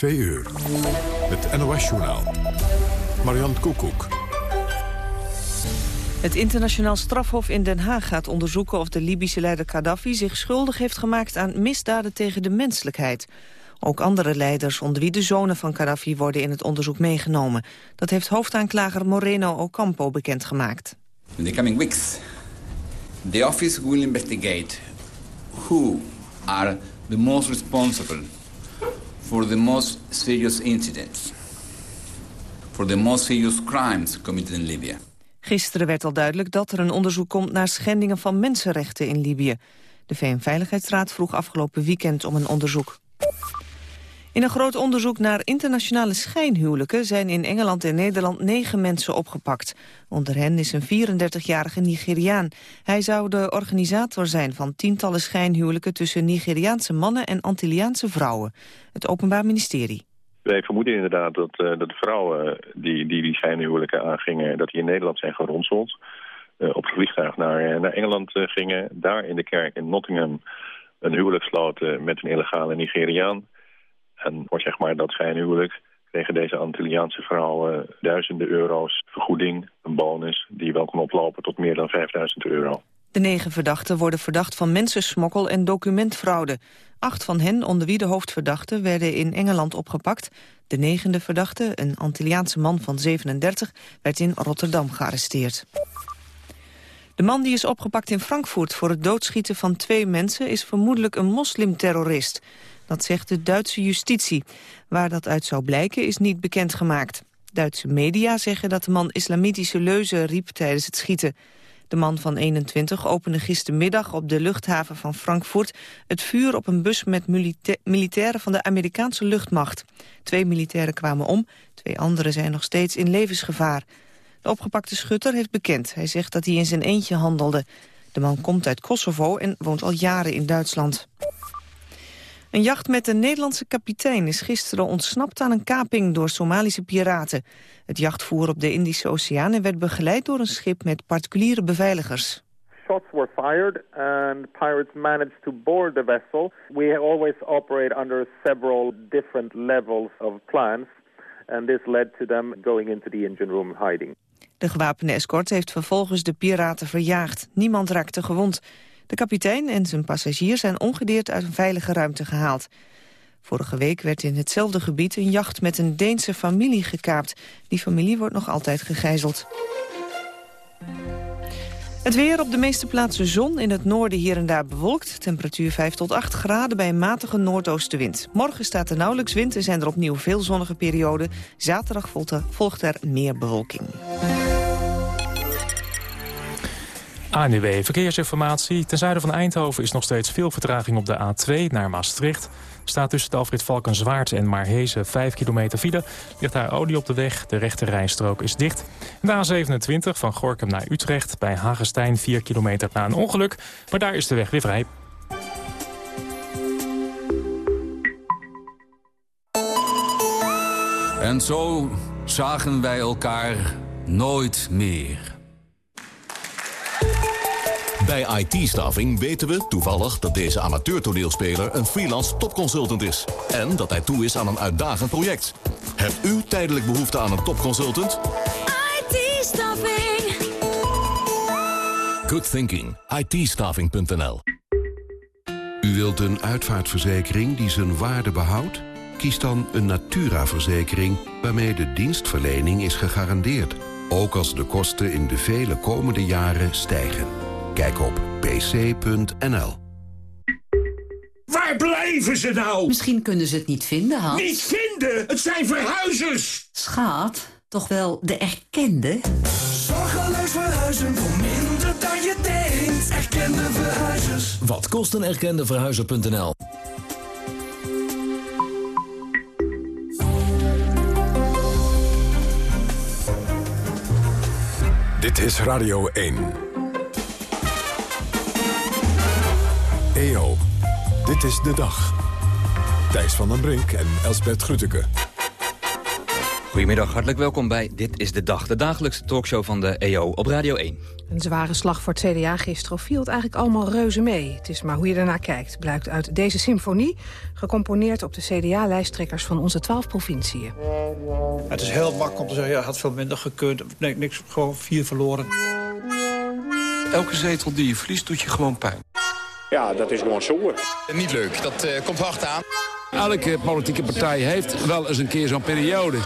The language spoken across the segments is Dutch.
2 uur. Het NOS-journaal. Marian Koekoek. Het internationaal strafhof in Den Haag gaat onderzoeken of de Libische leider Gaddafi zich schuldig heeft gemaakt aan misdaden tegen de menselijkheid. Ook andere leiders, onder wie de zonen van Gaddafi, worden in het onderzoek meegenomen. Dat heeft hoofdaanklager Moreno Ocampo bekendgemaakt. In the coming weeks, the office will investigate who are the most responsible for the most serious incidents, for the most serious crimes committed in Libya. Gisteren werd al duidelijk dat er een onderzoek komt naar schendingen van mensenrechten in Libië. De VN-veiligheidsraad vroeg afgelopen weekend om een onderzoek. In een groot onderzoek naar internationale schijnhuwelijken zijn in Engeland en Nederland negen mensen opgepakt. Onder hen is een 34-jarige Nigeriaan. Hij zou de organisator zijn van tientallen schijnhuwelijken tussen Nigeriaanse mannen en Antilliaanse vrouwen. Het Openbaar Ministerie. Wij vermoeden inderdaad dat, uh, dat de vrouwen die, die die schijnhuwelijken aangingen, dat die in Nederland zijn geronseld. Uh, op vliegtuig naar, uh, naar Engeland gingen, daar in de kerk in Nottingham een huwelijk sloten met een illegale Nigeriaan. En voor zeg maar dat schijnhuwelijk kregen deze Antilliaanse vrouwen duizenden euro's vergoeding, een bonus, die wel kon oplopen tot meer dan 5000 euro. De negen verdachten worden verdacht van mensensmokkel en documentfraude. Acht van hen, onder wie de hoofdverdachte, werden in Engeland opgepakt. De negende verdachte, een Antilliaanse man van 37, werd in Rotterdam gearresteerd. De man die is opgepakt in Frankfurt voor het doodschieten van twee mensen... is vermoedelijk een moslimterrorist. Dat zegt de Duitse justitie. Waar dat uit zou blijken is niet bekendgemaakt. Duitse media zeggen dat de man islamitische leuzen riep tijdens het schieten. De man van 21 opende gistermiddag op de luchthaven van Frankfurt... het vuur op een bus met militairen van de Amerikaanse luchtmacht. Twee militairen kwamen om, twee anderen zijn nog steeds in levensgevaar. De opgepakte schutter heeft bekend. Hij zegt dat hij in zijn eentje handelde. De man komt uit Kosovo en woont al jaren in Duitsland. Een jacht met een Nederlandse kapitein is gisteren ontsnapt aan een kaping door Somalische piraten. Het jacht voer op de Indische Oceaan en werd begeleid door een schip met particuliere beveiligers. Shots were fired and pirates managed to board the vessel. We always operate under several different levels of plans and this led to them going into the engine room hiding. De gewapende escort heeft vervolgens de piraten verjaagd. Niemand raakte gewond. De kapitein en zijn passagiers zijn ongedeerd uit een veilige ruimte gehaald. Vorige week werd in hetzelfde gebied een jacht met een Deense familie gekaapt. Die familie wordt nog altijd gegijzeld. Het weer op de meeste plaatsen zon, in het noorden hier en daar bewolkt. Temperatuur 5 tot 8 graden bij een matige noordoostenwind. Morgen staat er nauwelijks wind en zijn er opnieuw veel zonnige perioden. Zaterdag volgt er meer bewolking. ANUW Verkeersinformatie. Ten zuiden van Eindhoven is nog steeds veel vertraging op de A2 naar Maastricht. Staat tussen de afrit Valkenswaard en Marhezen 5 kilometer file. Ligt daar olie op de weg, de rechte rijstrook is dicht. De A27 van Gorkum naar Utrecht bij Hagestein 4 kilometer na een ongeluk. Maar daar is de weg weer vrij. En zo zagen wij elkaar nooit meer. Bij IT-staffing weten we toevallig dat deze amateurtoneelspeler een freelance topconsultant is. En dat hij toe is aan een uitdagend project. Hebt u tijdelijk behoefte aan een topconsultant? IT-staffing. Good thinking. it U wilt een uitvaartverzekering die zijn waarde behoudt? Kies dan een Natura-verzekering waarmee de dienstverlening is gegarandeerd. Ook als de kosten in de vele komende jaren stijgen. Kijk op pc.nl. Waar blijven ze nou? Misschien kunnen ze het niet vinden, Hans. Niet vinden? Het zijn verhuizers! Schaat, toch wel de erkende? Zorgeloos verhuizen voor minder dan je denkt. Erkende verhuizers. Wat kost een erkende verhuizer.nl? Dit is Radio 1. EO, dit is de dag. Thijs van den Brink en Elsbert Grütke. Goedemiddag, hartelijk welkom bij Dit is de Dag. De dagelijkse talkshow van de EO op Radio 1. Een zware slag voor het CDA gisteren viel het eigenlijk allemaal reuze mee. Het is maar hoe je ernaar kijkt, blijkt uit deze symfonie... gecomponeerd op de CDA-lijsttrekkers van onze twaalf provinciën. Het is heel makkelijk om te zeggen, ja, had veel minder gekund. Nee, niks, gewoon vier verloren. Elke zetel die je verliest, doet je gewoon pijn. Ja, dat is gewoon zo. Niet leuk, dat uh, komt hard aan. Elke politieke partij heeft wel eens een keer zo'n periode.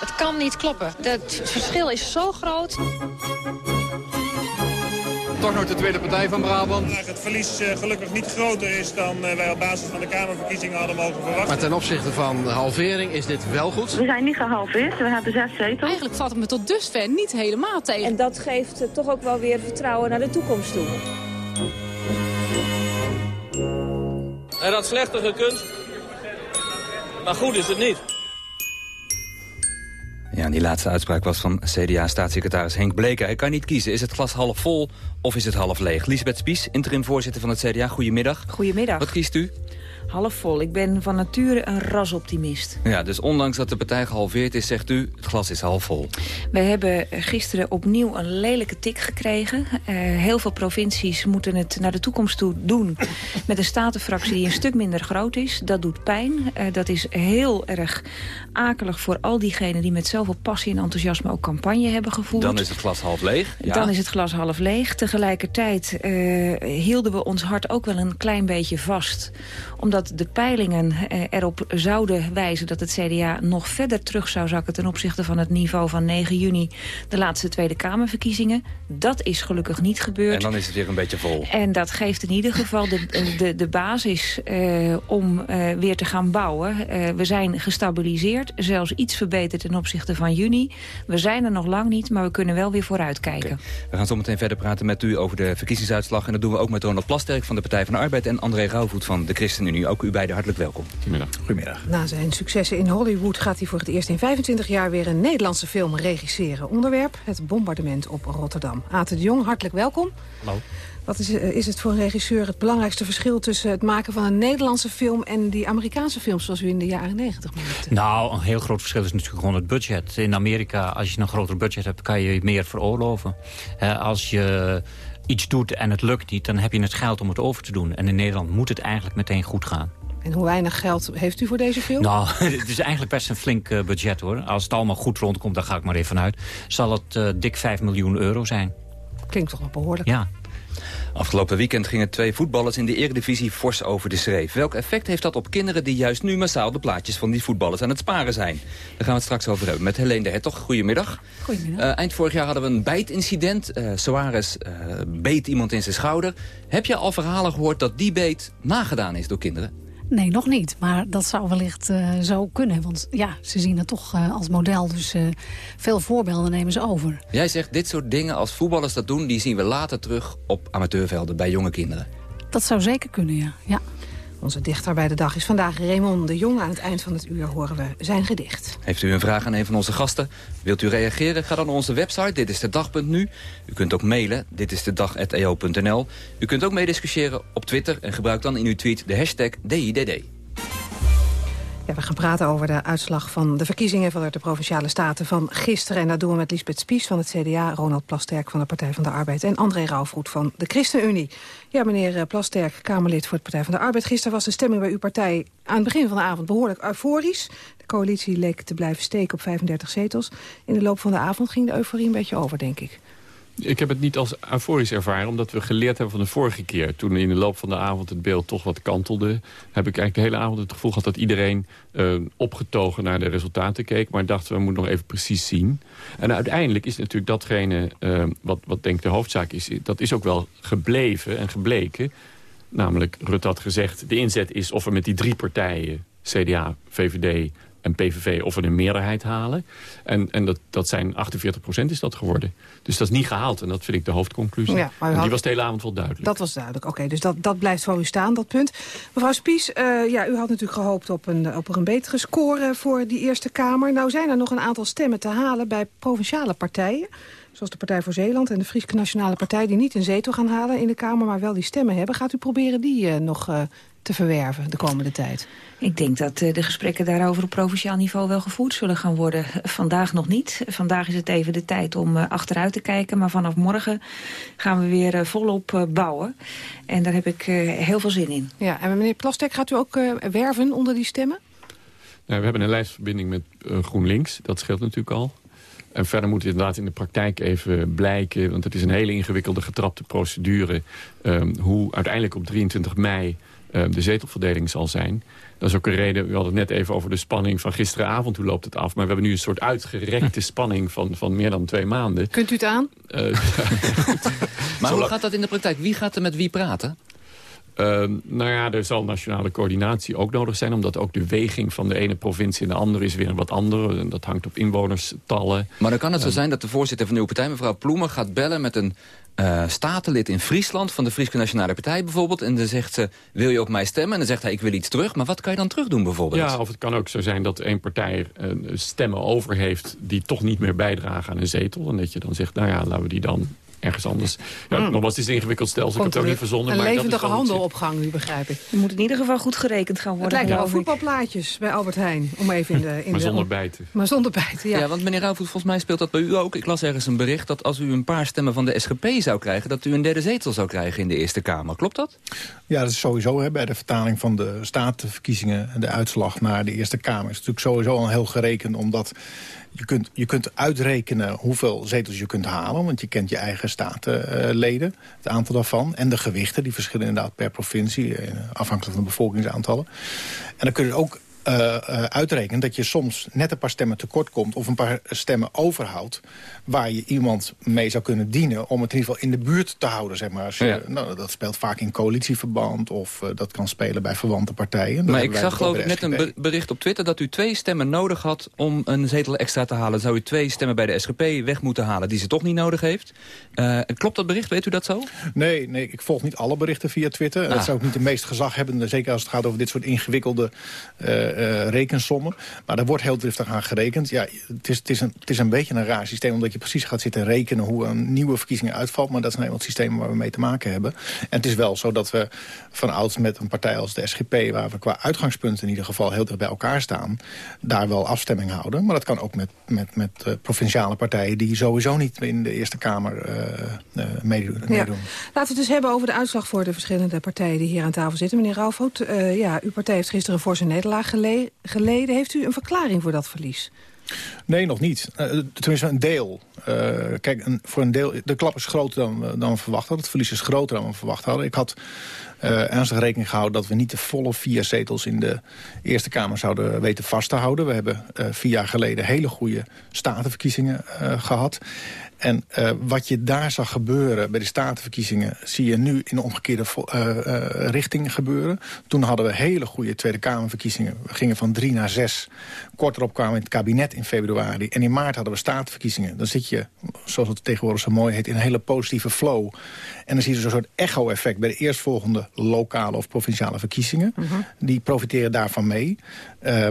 Het kan niet kloppen. Het verschil is zo groot. Toch nog de tweede partij van Brabant. Het verlies uh, gelukkig niet groter is dan uh, wij op basis van de Kamerverkiezingen hadden mogen verwachten. Maar ten opzichte van de halvering is dit wel goed? We zijn niet gehalveerd, we hebben zes zetels. Eigenlijk valt het me tot dusver niet helemaal tegen. En dat geeft toch ook wel weer vertrouwen naar de toekomst toe. Er had slechter gekund, maar goed is het niet. Ja, die laatste uitspraak was van CDA-staatssecretaris Henk Bleker. Hij kan niet kiezen. Is het glas half vol of is het half leeg? Lisbeth Spies, interim-voorzitter van het CDA. Goedemiddag. Goedemiddag. Wat kiest u? Half vol. Ik ben van nature een rasoptimist. Ja, dus ondanks dat de partij gehalveerd is, zegt u, het glas is half vol. We hebben gisteren opnieuw een lelijke tik gekregen. Uh, heel veel provincies moeten het naar de toekomst toe doen... met een statenfractie die een stuk minder groot is. Dat doet pijn. Uh, dat is heel erg akelig voor al diegenen... die met zoveel passie en enthousiasme ook campagne hebben gevoerd. Dan is het glas half leeg. Ja. Dan is het glas half leeg. Tegelijkertijd uh, hielden we ons hart ook wel een klein beetje vast. Omdat dat de peilingen erop zouden wijzen dat het CDA nog verder terug zou zakken... ten opzichte van het niveau van 9 juni, de laatste Tweede Kamerverkiezingen. Dat is gelukkig niet gebeurd. En dan is het weer een beetje vol. En dat geeft in ieder geval de, de, de basis uh, om uh, weer te gaan bouwen. Uh, we zijn gestabiliseerd, zelfs iets verbeterd ten opzichte van juni. We zijn er nog lang niet, maar we kunnen wel weer vooruitkijken. Okay. We gaan zo meteen verder praten met u over de verkiezingsuitslag. En dat doen we ook met Ronald Plasterk van de Partij van de Arbeid... en André Rauwvoet van de ChristenUnie. Ook u beiden hartelijk welkom. Goedemiddag. Goedemiddag. Na zijn successen in Hollywood gaat hij voor het eerst in 25 jaar weer een Nederlandse film regisseren. Onderwerp het bombardement op Rotterdam. Aten de Jong, hartelijk welkom. Hallo. Wat is, is het voor een regisseur het belangrijkste verschil tussen het maken van een Nederlandse film en die Amerikaanse films zoals u in de jaren 90 maakte? Nou, een heel groot verschil is natuurlijk gewoon het budget. In Amerika, als je een groter budget hebt, kan je meer veroorloven. Als je iets doet en het lukt niet, dan heb je het geld om het over te doen. En in Nederland moet het eigenlijk meteen goed gaan. En hoe weinig geld heeft u voor deze film? Nou, het is eigenlijk best een flink uh, budget hoor. Als het allemaal goed rondkomt, daar ga ik maar even vanuit. Zal het uh, dik 5 miljoen euro zijn. Klinkt toch wel behoorlijk. Ja. Afgelopen weekend gingen twee voetballers in de Eredivisie fors over de schreef. Welk effect heeft dat op kinderen die juist nu massaal de plaatjes van die voetballers aan het sparen zijn? Daar gaan we het straks over hebben met Helene de Hertog. Goedemiddag. Goedemiddag. Uh, eind vorig jaar hadden we een bijtincident. Uh, Soares uh, beet iemand in zijn schouder. Heb je al verhalen gehoord dat die beet nagedaan is door kinderen? Nee, nog niet. Maar dat zou wellicht uh, zo kunnen. Want ja, ze zien het toch uh, als model. Dus uh, veel voorbeelden nemen ze over. Jij zegt, dit soort dingen als voetballers dat doen... die zien we later terug op amateurvelden bij jonge kinderen. Dat zou zeker kunnen, ja. ja. Onze dichter bij de dag is vandaag Raymond de Jong. Aan het eind van het uur horen we zijn gedicht. Heeft u een vraag aan een van onze gasten? Wilt u reageren? Ga dan naar onze website, dit is de dag.nu. U kunt ook mailen, dit is de dag.eo.nl. U kunt ook meediscussiëren op Twitter en gebruik dan in uw tweet de hashtag DIDD. We gaan praten over de uitslag van de verkiezingen van de Provinciale Staten van gisteren. En dat doen we met Lisbeth Spies van het CDA, Ronald Plasterk van de Partij van de Arbeid en André Rauwvoet van de ChristenUnie. Ja, meneer Plasterk, Kamerlid voor de Partij van de Arbeid. Gisteren was de stemming bij uw partij aan het begin van de avond behoorlijk euforisch. De coalitie leek te blijven steken op 35 zetels. In de loop van de avond ging de euforie een beetje over, denk ik. Ik heb het niet als euforisch ervaren, omdat we geleerd hebben van de vorige keer. Toen in de loop van de avond het beeld toch wat kantelde... heb ik eigenlijk de hele avond het gevoel gehad dat iedereen uh, opgetogen naar de resultaten keek... maar dacht, we moeten nog even precies zien. En uiteindelijk is natuurlijk datgene uh, wat, wat denk de hoofdzaak is... dat is ook wel gebleven en gebleken. Namelijk, Rutte had gezegd, de inzet is of we met die drie partijen... CDA, VVD en PVV of we een meerderheid halen. En, en dat, dat zijn 48 procent is dat geworden. Dus dat is niet gehaald en dat vind ik de hoofdconclusie. Ja, maar had... Die was de hele avond wel duidelijk. Dat was duidelijk, oké. Okay, dus dat, dat blijft voor u staan, dat punt. Mevrouw Spies, uh, ja, u had natuurlijk gehoopt op een, op een betere score voor die Eerste Kamer. Nou zijn er nog een aantal stemmen te halen bij provinciale partijen. Zoals de Partij voor Zeeland en de Frieske Nationale Partij... die niet een zetel gaan halen in de Kamer, maar wel die stemmen hebben. Gaat u proberen die uh, nog uh, te verwerven de komende tijd? Ik denk dat eh, de gesprekken daarover op provinciaal niveau wel gevoerd zullen gaan worden. Vandaag nog niet. Vandaag is het even de tijd om eh, achteruit te kijken. Maar vanaf morgen gaan we weer eh, volop bouwen. En daar heb ik heel veel zin in. Ja, en meneer Plastek, gaat u ook werven onder die stemmen? Nou, we hebben een lijstverbinding met GroenLinks. Dat scheelt natuurlijk al. En verder moet het inderdaad in de praktijk even blijken... want het is een hele ingewikkelde getrapte procedure... Um, hoe uiteindelijk op 23 mei de zetelverdeling zal zijn. Dat is ook een reden, we hadden het net even over de spanning van gisteravond. Hoe loopt het af? Maar we hebben nu een soort uitgerekte spanning van, van meer dan twee maanden. Kunt u het aan? Uh, maar hoe gaat dat in de praktijk? Wie gaat er met wie praten? Uh, nou ja, er zal nationale coördinatie ook nodig zijn... omdat ook de weging van de ene provincie in de andere is weer wat andere. Dat hangt op inwonerstallen. Maar dan kan het zo zijn dat de voorzitter van de nieuwe partij... mevrouw Ploemer gaat bellen met een uh, statenlid in Friesland... van de Friese Nationale Partij bijvoorbeeld... en dan zegt ze, wil je op mij stemmen? En dan zegt hij, ik wil iets terug. Maar wat kan je dan terug doen bijvoorbeeld? Ja, of het kan ook zo zijn dat één partij uh, stemmen over heeft... die toch niet meer bijdragen aan een zetel. En dat je dan zegt, nou ja, laten we die dan ergens anders. Ja, mm. Nogmaals, het is een ingewikkeld stelsel. ik heb het ook niet verzonnen. Een maar levendige handelopgang nu, begrijp ik. Er moet in ieder geval goed gerekend gaan worden. Het lijkt wel voetbalplaatjes bij Albert Heijn. Om even in de, in maar zonder de, bijten. Maar zonder bijten, ja. ja want meneer Rauwvoet, volgens mij speelt dat bij u ook. Ik las ergens een bericht dat als u een paar stemmen van de SGP zou krijgen... dat u een derde zetel zou krijgen in de Eerste Kamer. Klopt dat? Ja, dat is sowieso hè, bij de vertaling van de statenverkiezingen... en de uitslag naar de Eerste Kamer. is natuurlijk sowieso al heel gerekend, omdat je kunt, je kunt uitrekenen hoeveel zetels je kunt halen. Want je kent je eigen statenleden, het aantal daarvan. En de gewichten, die verschillen inderdaad per provincie. Eh, afhankelijk van de bevolkingsaantallen. En dan kun je ook uh, uitrekenen dat je soms net een paar stemmen tekort komt... of een paar stemmen overhoudt... waar je iemand mee zou kunnen dienen om het in ieder geval in de buurt te houden. Zeg maar. Als je, nou, dat speelt vaak in coalitieverband of uh, dat kan spelen bij verwante partijen. maar ik zag geloof ik net een bericht op Twitter... dat u twee stemmen nodig had om een zetel extra te halen. Zou u twee stemmen bij de SGP weg moeten halen die ze toch niet nodig heeft? klopt dat bericht? Weet u dat zo? Nee, nee ik volg niet alle berichten via Twitter. Ah. Dat zou ook niet de meest gezaghebbende, zeker als het gaat over dit soort ingewikkelde uh, rekensommen. Maar daar wordt heel driftig aan gerekend. Ja, het, is, het, is een, het is een beetje een raar systeem... omdat je precies gaat zitten rekenen hoe een nieuwe verkiezing uitvalt. Maar dat is nou eenmaal het systeem waar we mee te maken hebben. En het is wel zo dat we van ouds met een partij als de SGP... waar we qua uitgangspunten in ieder geval heel dicht bij elkaar staan... daar wel afstemming houden. Maar dat kan ook met, met, met uh, provinciale partijen... die sowieso niet in de Eerste Kamer uh, meedoen. Ja. Laten we het dus hebben over de uitslag voor de verschillende partijen... die hier aan tafel zitten. Meneer Rauwvoet, ja, uw partij heeft gisteren voor zijn nederlaag geleden geleden. Heeft u een verklaring voor dat verlies? Nee, nog niet. Uh, tenminste, een deel. Uh, kijk, een, voor een deel, de klap is groter dan, dan we verwacht hadden. Het verlies is groter dan we verwacht hadden. Ik had ernstig rekening gehouden dat we niet de volle vier zetels in de Eerste Kamer zouden weten vast te houden. We hebben vier jaar geleden hele goede statenverkiezingen gehad. En uh, wat je daar zag gebeuren bij de statenverkiezingen... zie je nu in de omgekeerde uh, uh, richting gebeuren. Toen hadden we hele goede Tweede Kamerverkiezingen. We gingen van drie naar zes. Korterop kwamen we in het kabinet in februari. En in maart hadden we statenverkiezingen. Dan zit je, zoals het tegenwoordig zo mooi heet... in een hele positieve flow. En dan zie je zo'n soort echo-effect... bij de eerstvolgende lokale of provinciale verkiezingen. -huh. Die profiteren daarvan mee. Uh,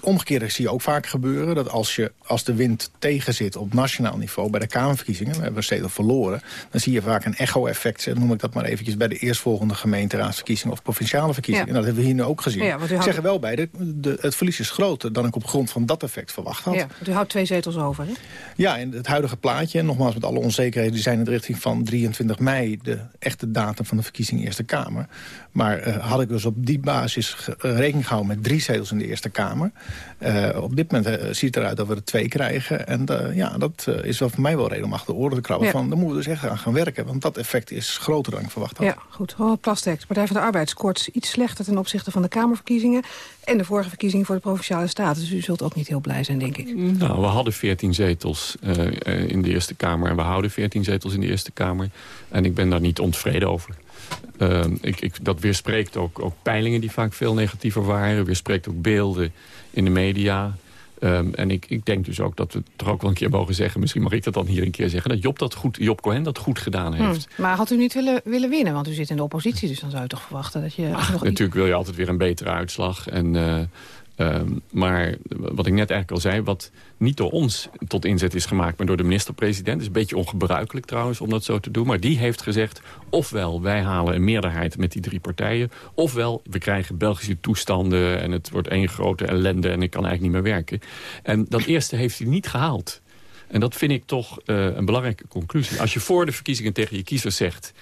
omgekeerde zie je ook vaak gebeuren... dat als, je, als de wind tegen zit op nationaal niveau... bij de Kamerverkiezingen, we hebben steeds verloren... dan zie je vaak een echo-effect, noem ik dat maar eventjes... bij de eerstvolgende gemeenteraadsverkiezingen of provinciale verkiezingen. Ja. En dat hebben we hier nu ook gezien. Ja, ik zeg er wel bij, de, de, het verlies is groter... dan ik op grond van dat effect verwacht had. Ja, want u houdt twee zetels over, hè? Ja, in het huidige plaatje, en nogmaals met alle onzekerheden... die zijn in de richting van 23 mei... de echte datum van de verkiezing Eerste Kamer. Maar uh, had ik dus op die basis rekening gehouden met drie zetels in de Eerste Kamer... Uh, op dit moment ziet het eruit dat we er twee krijgen. En ja, dat is wel voor mij wel reden om achter de oren te krabben. Ja. Van, daar moeten we dus echt aan gaan werken. Want dat effect is groter dan ik verwacht had. Ja, goed. Ronald Plastek, de Partij van de Arbeid scoort iets slechter... ten opzichte van de Kamerverkiezingen... en de vorige verkiezing voor de Provinciale Staten. Dus u zult ook niet heel blij zijn, denk ik. Nou, we hadden 14 zetels in de Eerste Kamer... en we houden 14 zetels in de Eerste Kamer. En ik ben daar niet ontevreden over. Uh, ik, ik, dat weerspreekt ook, ook peilingen die vaak veel negatiever waren. Weerspreekt ook beelden in de media. Um, en ik, ik denk dus ook dat we toch ook wel een keer mogen zeggen... misschien mag ik dat dan hier een keer zeggen... dat Job, dat goed, Job Cohen dat goed gedaan heeft. Hmm, maar had u niet willen, willen winnen? Want u zit in de oppositie, dus dan zou je toch verwachten dat je... Ach, nog natuurlijk wil je altijd weer een betere uitslag. En uh, Ehm, maar wat ik net eigenlijk al zei, wat niet door ons tot inzet is gemaakt... maar door de minister-president, is een beetje ongebruikelijk trouwens om dat zo te doen... maar die heeft gezegd, ofwel wij halen een meerderheid met die drie partijen... ofwel we krijgen Belgische toestanden en het wordt één grote ellende... en ik kan eigenlijk niet meer werken. En dat eerste heeft hij niet gehaald. En dat vind ik toch uh, een belangrijke conclusie. Als je voor de verkiezingen tegen je kiezers zegt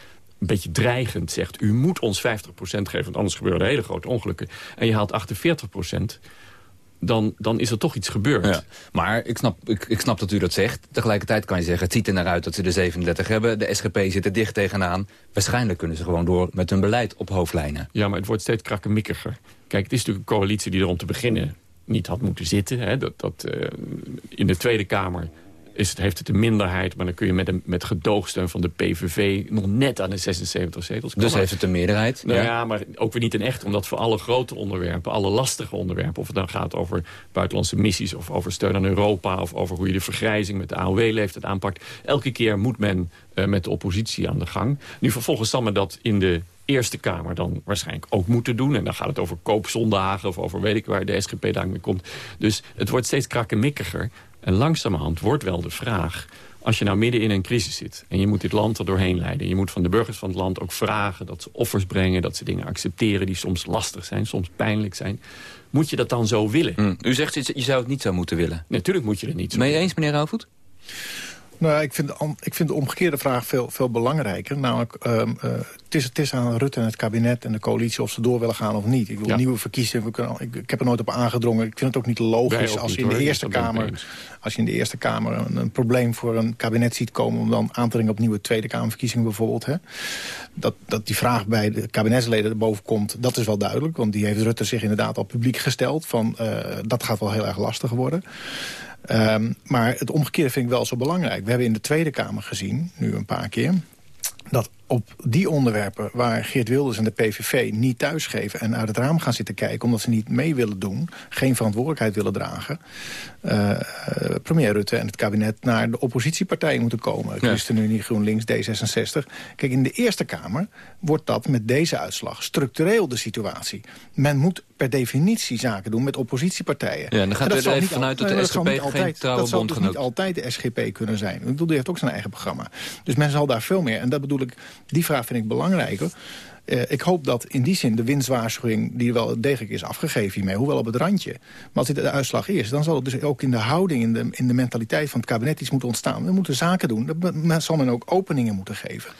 een beetje dreigend zegt... u moet ons 50% geven, want anders gebeuren er hele grote ongelukken... en je haalt 48%, dan, dan is er toch iets gebeurd. Ja, maar ik snap, ik, ik snap dat u dat zegt. Tegelijkertijd kan je zeggen, het ziet er naar uit dat ze de 37 hebben. De SGP zit er dicht tegenaan. Waarschijnlijk kunnen ze gewoon door met hun beleid op hoofdlijnen. Ja, maar het wordt steeds krakkemikkiger. Kijk, het is natuurlijk een coalitie die er om te beginnen niet had moeten zitten. Hè. Dat, dat, uh, in de Tweede Kamer is het, heeft het een minderheid... maar dan kun je met, een, met gedoogsteun van de PVV nog net aan de 76 zetels komen. Dus heeft het een meerderheid? Nou ja. maar ook weer niet in echt. Omdat voor alle grote onderwerpen, alle lastige onderwerpen... of het dan gaat over buitenlandse missies of over steun aan Europa... of over hoe je de vergrijzing met de AOW-leeftijd aanpakt... elke keer moet men uh, met de oppositie aan de gang. Nu vervolgens zal men dat in de Eerste Kamer dan waarschijnlijk ook moeten doen. En dan gaat het over koopzondagen of over weet ik waar de SGP daar mee komt. Dus het wordt steeds krakkemikkiger. En langzamerhand wordt wel de vraag... als je nou midden in een crisis zit en je moet dit land er doorheen leiden... je moet van de burgers van het land ook vragen dat ze offers brengen... dat ze dingen accepteren die soms lastig zijn, soms pijnlijk zijn... moet je dat dan zo willen? Mm. U zegt, je zou het niet zo moeten willen. Natuurlijk moet je het niet zo Ben je eens, meneer Rauwvoet? Nou, ik vind, de, ik vind de omgekeerde vraag veel, veel belangrijker. Namelijk, um, uh, het, is, het is aan Rutte en het kabinet en de coalitie of ze door willen gaan of niet. Ik wil ja. nieuwe verkiezingen. We kunnen, ik, ik, heb er nooit op aangedrongen. Ik vind het ook niet logisch ook als, je in de Eerste Kamer, als je in de Eerste Kamer een, een, probleem voor een kabinet ziet komen... om dan aan te dringen op nieuwe Tweede Kamerverkiezingen bijvoorbeeld. Hè. Dat, dat die vraag bij de kabinetsleden erboven komt, dat is wel duidelijk. Want die heeft Rutte zich inderdaad al publiek gesteld. Van, uh, dat gaat wel heel erg lastig worden. Um, maar het omgekeerde vind ik wel zo belangrijk. We hebben in de Tweede Kamer gezien, nu een paar keer... dat op die onderwerpen waar Geert Wilders en de PVV niet thuisgeven... en uit het raam gaan zitten kijken omdat ze niet mee willen doen... geen verantwoordelijkheid willen dragen... Uh, premier Rutte en het kabinet naar de oppositiepartijen moeten komen. Ja. ChristenUnie, GroenLinks, D66. Kijk, in de Eerste Kamer wordt dat met deze uitslag structureel de situatie. Men moet per definitie zaken doen met oppositiepartijen. Ja, dan gaat er even vanuit dat de SGP geen altijd, Dat zal dus niet altijd de SGP kunnen zijn. Ik bedoel, die heeft ook zijn eigen programma. Dus men zal daar veel meer, en dat bedoel ik die vraag vind ik belangrijker. Uh, ik hoop dat in die zin de winstwaarschuwing die wel degelijk is afgegeven hiermee, hoewel op het randje. Maar als dit de uitslag is, dan zal het dus ook in de houding, in de, in de mentaliteit van het kabinet iets moeten ontstaan. We moeten zaken doen, dan zal men ook openingen moeten geven.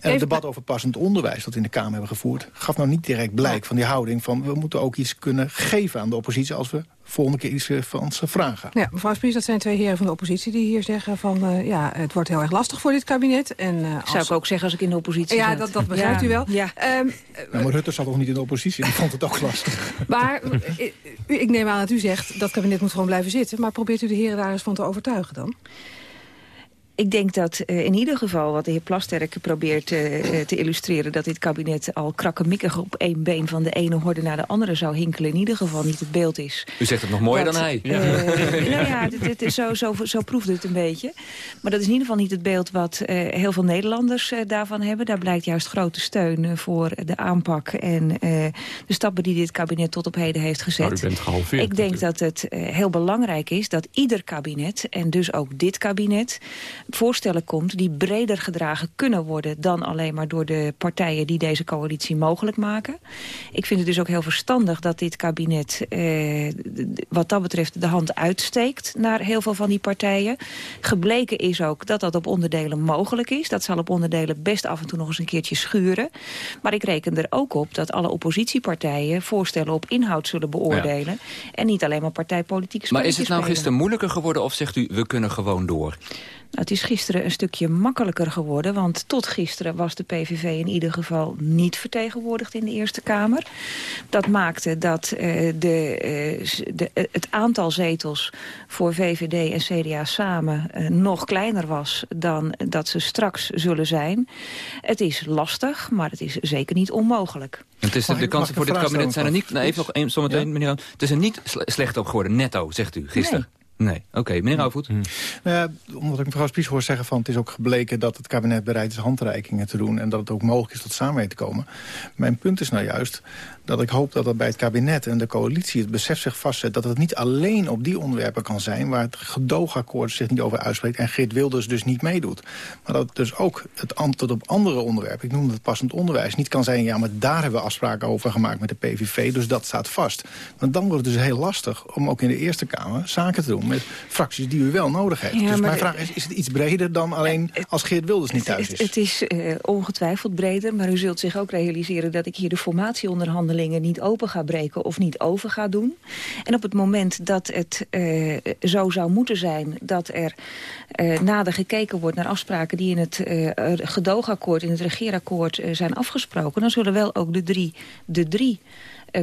En het debat over passend onderwijs dat we in de Kamer hebben gevoerd, gaf nou niet direct blijk van die houding van we moeten ook iets kunnen geven aan de oppositie als we volgende keer iets van ze vragen. Ja, mevrouw Spies, dat zijn twee heren van de oppositie die hier zeggen van... Uh, ja, het wordt heel erg lastig voor dit kabinet. En, uh, als... Zou ik ook zeggen als ik in de oppositie Ja, dat, dat begrijpt ja. u wel. Ja. Um, ja, maar Rutte zat toch niet in de oppositie? Die vond het ook lastig. Maar ik, ik neem aan dat u zegt dat kabinet moet gewoon blijven zitten. Maar probeert u de heren daar eens van te overtuigen dan? Ik denk dat uh, in ieder geval wat de heer Plasterk probeert uh, te illustreren... dat dit kabinet al krakkemikkig op één been van de ene horde naar de andere zou hinkelen... in ieder geval niet het beeld is. U zegt het nog mooier dat, dan hij. Uh, nou ja, dit, dit is zo, zo, zo proeft het een beetje. Maar dat is in ieder geval niet het beeld wat heel veel Nederlanders daarvan hebben. Daar blijkt juist grote steun voor de aanpak... en de stappen die dit kabinet tot op heden heeft gezet. Nou, u bent gehalveerd. Ik denk dat het heel belangrijk is dat ieder kabinet... en dus ook dit kabinet voorstellen komt die breder gedragen kunnen worden... dan alleen maar door de partijen die deze coalitie mogelijk maken. Ik vind het dus ook heel verstandig dat dit kabinet eh, wat dat betreft de hand uitsteekt... naar heel veel van die partijen. Gebleken is ook dat dat op onderdelen mogelijk is. Dat zal op onderdelen best af en toe nog eens een keertje schuren. Maar ik reken er ook op dat alle oppositiepartijen... voorstellen op inhoud zullen beoordelen. Ja. En niet alleen maar partijpolitiek Maar is het nou gisteren moeilijker geworden of zegt u... we kunnen gewoon door? Nou, het is gisteren een stukje makkelijker geworden... want tot gisteren was de PVV in ieder geval niet vertegenwoordigd in de Eerste Kamer. Dat maakte dat uh, de, uh, de, uh, het aantal zetels voor VVD en CDA samen nog kleiner was... dan dat ze straks zullen zijn. Het is lastig, maar het is zeker niet onmogelijk. Het is de, de kansen voor dit kabinet zijn er niet... Nou, even nog één, zometeen, ja? meneer Het is er niet slecht op geworden, netto, zegt u, gisteren. Nee. Oké. Meneer Rauwvoet? Nou ja, omdat ik mevrouw Spies hoor zeggen van... het is ook gebleken dat het kabinet bereid is handreikingen te doen... en dat het ook mogelijk is tot samenwerking te komen. Mijn punt is nou juist dat ik hoop dat er bij het kabinet en de coalitie... het besef zich vastzet dat het niet alleen op die onderwerpen kan zijn... waar het gedoogakkoord zich niet over uitspreekt... en Geert Wilders dus niet meedoet. Maar dat dus ook het antwoord op andere onderwerpen... ik noem het passend onderwijs, niet kan zijn... ja, maar daar hebben we afspraken over gemaakt met de PVV... dus dat staat vast. Want dan wordt het dus heel lastig om ook in de Eerste Kamer zaken te doen... met fracties die u wel nodig heeft. dus mijn vraag is, is het iets breder dan alleen als Geert Wilders niet thuis is? Het, het is uh, ongetwijfeld breder, maar u zult zich ook realiseren... dat ik hier de niet open ga breken of niet over ga doen. En op het moment dat het uh, zo zou moeten zijn dat er uh, nader gekeken wordt naar afspraken die in het uh, gedoogakkoord, in het regeerakkoord zijn afgesproken, dan zullen wel ook de drie, de drie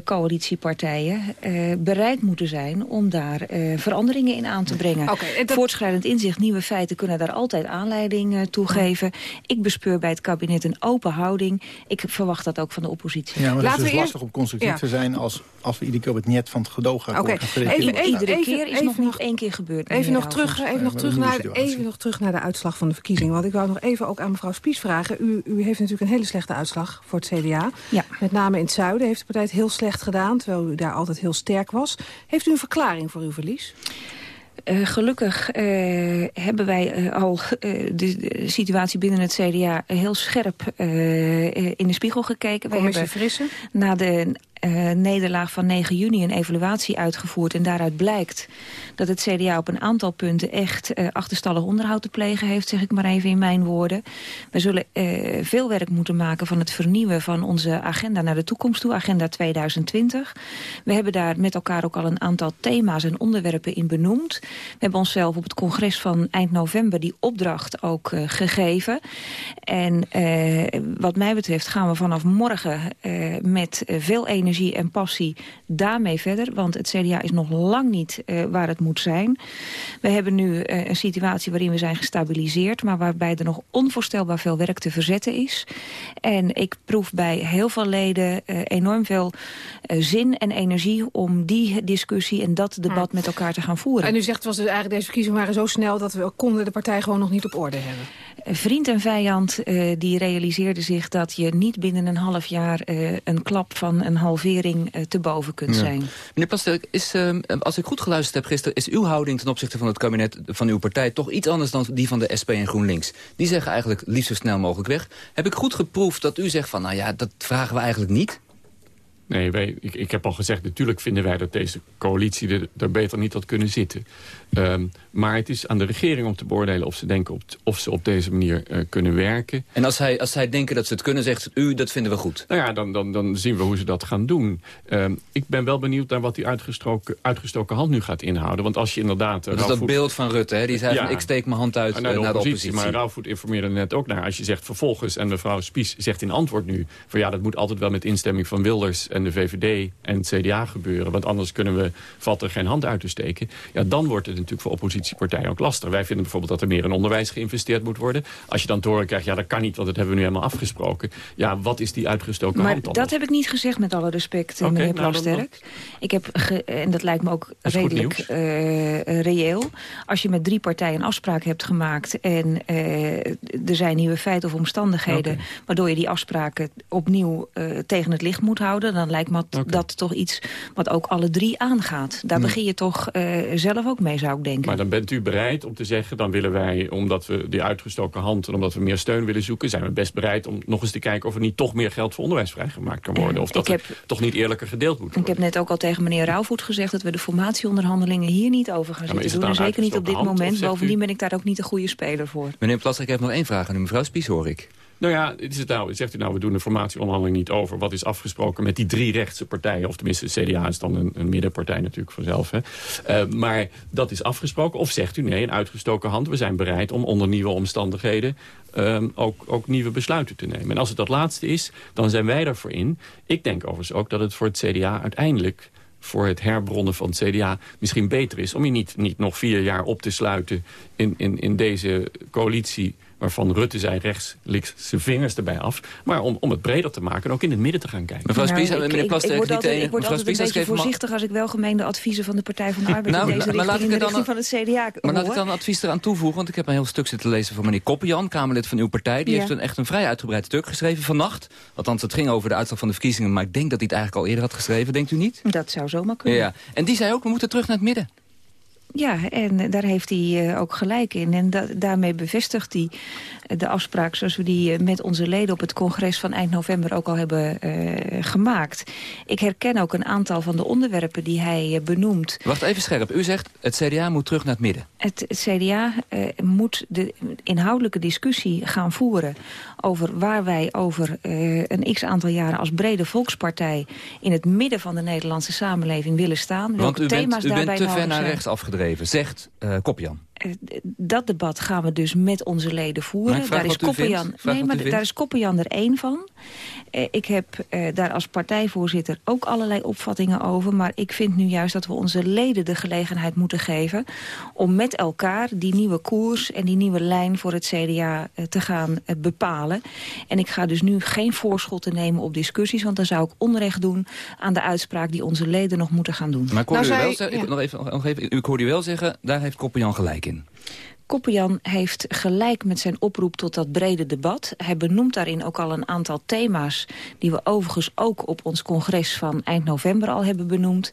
coalitiepartijen uh, bereid moeten zijn om daar uh, veranderingen in aan te brengen. Okay, dat... Voortschrijdend inzicht, nieuwe feiten kunnen daar altijd aanleiding toe geven. Ik bespeur bij het kabinet een open houding. Ik verwacht dat ook van de oppositie. Ja, maar Laten het is dus lastig om constructief ja. te zijn als, als we iedere keer op het net van het gedoogakkoord okay. gaan even, even, Iedere keer is even nog niet één keer gebeurd. Even, nog terug, even, nog terug, naar, even nog terug naar de uitslag van de verkiezing. Want ik wou nog even ook aan mevrouw Spies vragen. U, u heeft natuurlijk een hele slechte uitslag voor het CDA. Ja. Met name in het zuiden heeft de partij het heel slecht gedaan... terwijl u daar altijd heel sterk was. Heeft u een verklaring voor uw verlies? Uh, gelukkig uh, hebben wij uh, al de, de, situatie binnen het CDA heel scherp in de spiegel gekeken. Hebben Frissen? Na de uh, nederlaag van 9 juni een evaluatie uitgevoerd. En daaruit blijkt dat het CDA op een aantal punten echt uh, achterstallig onderhoud te plegen heeft, zeg ik maar even in mijn woorden. We zullen uh, veel werk moeten maken van het vernieuwen van onze agenda naar de toekomst toe, agenda 2020. We hebben daar met elkaar ook al een aantal thema's en onderwerpen in benoemd. We hebben onszelf op het congres van eind november die opdracht ook gegeven. En wat mij betreft gaan we vanaf morgen met veel energie energie en passie daarmee verder. Want het CDA is nog lang niet uh, waar het moet zijn. We hebben nu uh, een situatie waarin we zijn gestabiliseerd... maar waarbij er nog onvoorstelbaar veel werk te verzetten is. En ik proef bij heel veel leden uh, enorm veel zin en energie... om die discussie en dat debat met elkaar te gaan voeren. En u zegt, was dus eigenlijk deze verkiezingen waren zo snel... dat we konden de partij gewoon nog niet op orde hebben. Vriend en vijand die realiseerde zich dat je niet binnen een half jaar... een klap van een halvering uh, te boven kunt ja. zijn. Meneer Plasterk, is, uh, als ik goed geluisterd heb gisteren... is uw houding ten opzichte van het kabinet van uw partij... toch iets anders dan die van de SP en GroenLinks. Die zeggen eigenlijk liefst zo snel mogelijk weg. Heb ik goed geproefd dat u zegt van... nou ja, dat vragen we eigenlijk niet? Nee, wij, ik, ik heb al gezegd, natuurlijk vinden wij dat deze coalitie er, er beter niet had kunnen zitten. Um, maar het is aan de regering om te beoordelen of ze denken op of ze op deze manier uh, kunnen werken. En als, hij, als zij denken dat ze het kunnen, zegt u, dat vinden we goed? Nou ja, dan, dan, dan zien we hoe ze dat gaan doen. Um, ik ben wel benieuwd naar wat die uitgestoken, uitgestoken hand nu gaat inhouden. Want als je inderdaad... Uh, dat is dat beeld van Rutte, hè? die zei ja, van, ik steek mijn hand uit naar de, uh, naar de oppositie. Maar Rauwvoet informeerde net ook naar. Als je zegt vervolgens, en mevrouw Spies zegt in antwoord nu... van ja, dat moet altijd wel met instemming van Wilders en de VVD en het CDA gebeuren. Want anders kunnen we, valt er geen hand uit te steken. Ja, dan wordt het natuurlijk voor oppositiepartijen ook lastig. Wij vinden bijvoorbeeld dat er meer in onderwijs geïnvesteerd moet worden. Als je dan te horen krijgt, ja dat kan niet, want dat hebben we nu helemaal afgesproken. Ja, wat is die uitgestoken maar hand dan? dat heb ik niet gezegd met alle respect, okay, meneer nou, Plasterk. Ik heb, en dat lijkt me ook redelijk uh, reëel. Als je met drie partijen een afspraak hebt gemaakt... en uh, er zijn nieuwe feiten of omstandigheden... Okay. waardoor je die afspraken opnieuw uh, tegen het licht moet houden... dan lijkt me okay. dat toch iets wat ook alle drie aangaat. Daar nee. begin je toch zelf ook mee, zou ik denken. Maar dan bent u bereid om te zeggen... dan willen wij, omdat we die uitgestoken hand... en omdat we meer steun willen zoeken... zijn we best bereid om nog eens te kijken... of er niet toch meer geld voor onderwijs vrijgemaakt kan worden. Of dat heb, toch niet eerlijker gedeeld moet worden. Ik heb net ook al tegen meneer Rauwvoet gezegd... dat we de formatieonderhandelingen hier niet over gaan zitten ja, doen. Zeker niet op dit moment. Bovendien u... ben ik daar ook niet de goede speler voor. Meneer Plaster, ik heb nog één vraag aan u. Mevrouw Spies, hoor ik. Nou ja, is het nou, zegt u nou, we doen de formatieonderhandeling niet over. Wat is afgesproken met die drie rechtse partijen? Of tenminste, de CDA is dan een, middenpartij natuurlijk vanzelf. Hè? Uh, maar dat is afgesproken. Of zegt u nee, een uitgestoken hand. We zijn bereid om onder nieuwe omstandigheden um, ook, ook nieuwe besluiten te nemen. En als het dat laatste is, dan zijn wij daarvoor in. Ik denk overigens ook dat het voor het CDA uiteindelijk voor het herbronnen van het CDA misschien beter is... om je niet, niet nog vier jaar op te sluiten in, in, in deze coalitie waarvan Rutte zei rechts likt zijn vingers erbij af. Maar om, om het breder te maken en ook in het midden te gaan kijken. Mevrouw Spies, nou, meneer Plasterk, ik, word altijd, ik word altijd een beetje voorzichtig als ik welgemeende adviezen van de Partij van de Arbeid nou, in deze maar, richting, in de richting van het CDA Maar laat ik dan een advies eraan toevoegen, want ik heb een heel stuk zitten lezen van meneer Koppenjan, Kamerlid van uw partij. Die heeft een, echt een vrij uitgebreid stuk geschreven vannacht. Althans, het ging over de uitslag van de verkiezingen, maar ik denk dat hij het eigenlijk al eerder had geschreven, denkt u niet? Dat zou zomaar kunnen. Ja, en die zei ook, we moeten terug naar het midden. Ja, en daar heeft hij uh, ook gelijk in. En da daarmee bevestigt hij de afspraak zoals we die eh, met onze leden op het congres van eind november ook al hebben uh, gemaakt. Ik herken ook een aantal van de onderwerpen die hij benoemt. Wacht even scherp. U zegt het CDA moet terug naar het midden. Het, het CDA moet de inhoudelijke discussie gaan voeren over waar wij over een x-aantal jaren als brede volkspartij in het midden van de Nederlandse samenleving willen staan. Want u thema's bent, u bent te ver naar rechts afgedreven, zegt Kopjan. Eh, dat debat gaan we dus met onze leden voeren. Daar is, Koppenjan, nee, maar daar is Koppenjan er één van. Eh, ik heb eh, daar als partijvoorzitter ook allerlei opvattingen over. Maar ik vind nu juist dat we onze leden de gelegenheid moeten geven... om met elkaar die nieuwe koers en die nieuwe lijn voor het CDA te gaan bepalen. En ik ga dus nu geen voorschotten nemen op discussies... want dan zou ik onrecht doen aan de uitspraak die onze leden nog moeten gaan doen. Maar ik hoorde, nou, u, wel, zeggen, ik, nog even, nog even, ik hoorde u wel zeggen, daar heeft Koppenjan gelijk in. Koppenjan heeft gelijk met zijn oproep tot dat brede debat. Hij benoemt daarin ook al een aantal thema's... die we overigens ook op ons congres van eind november al hebben benoemd.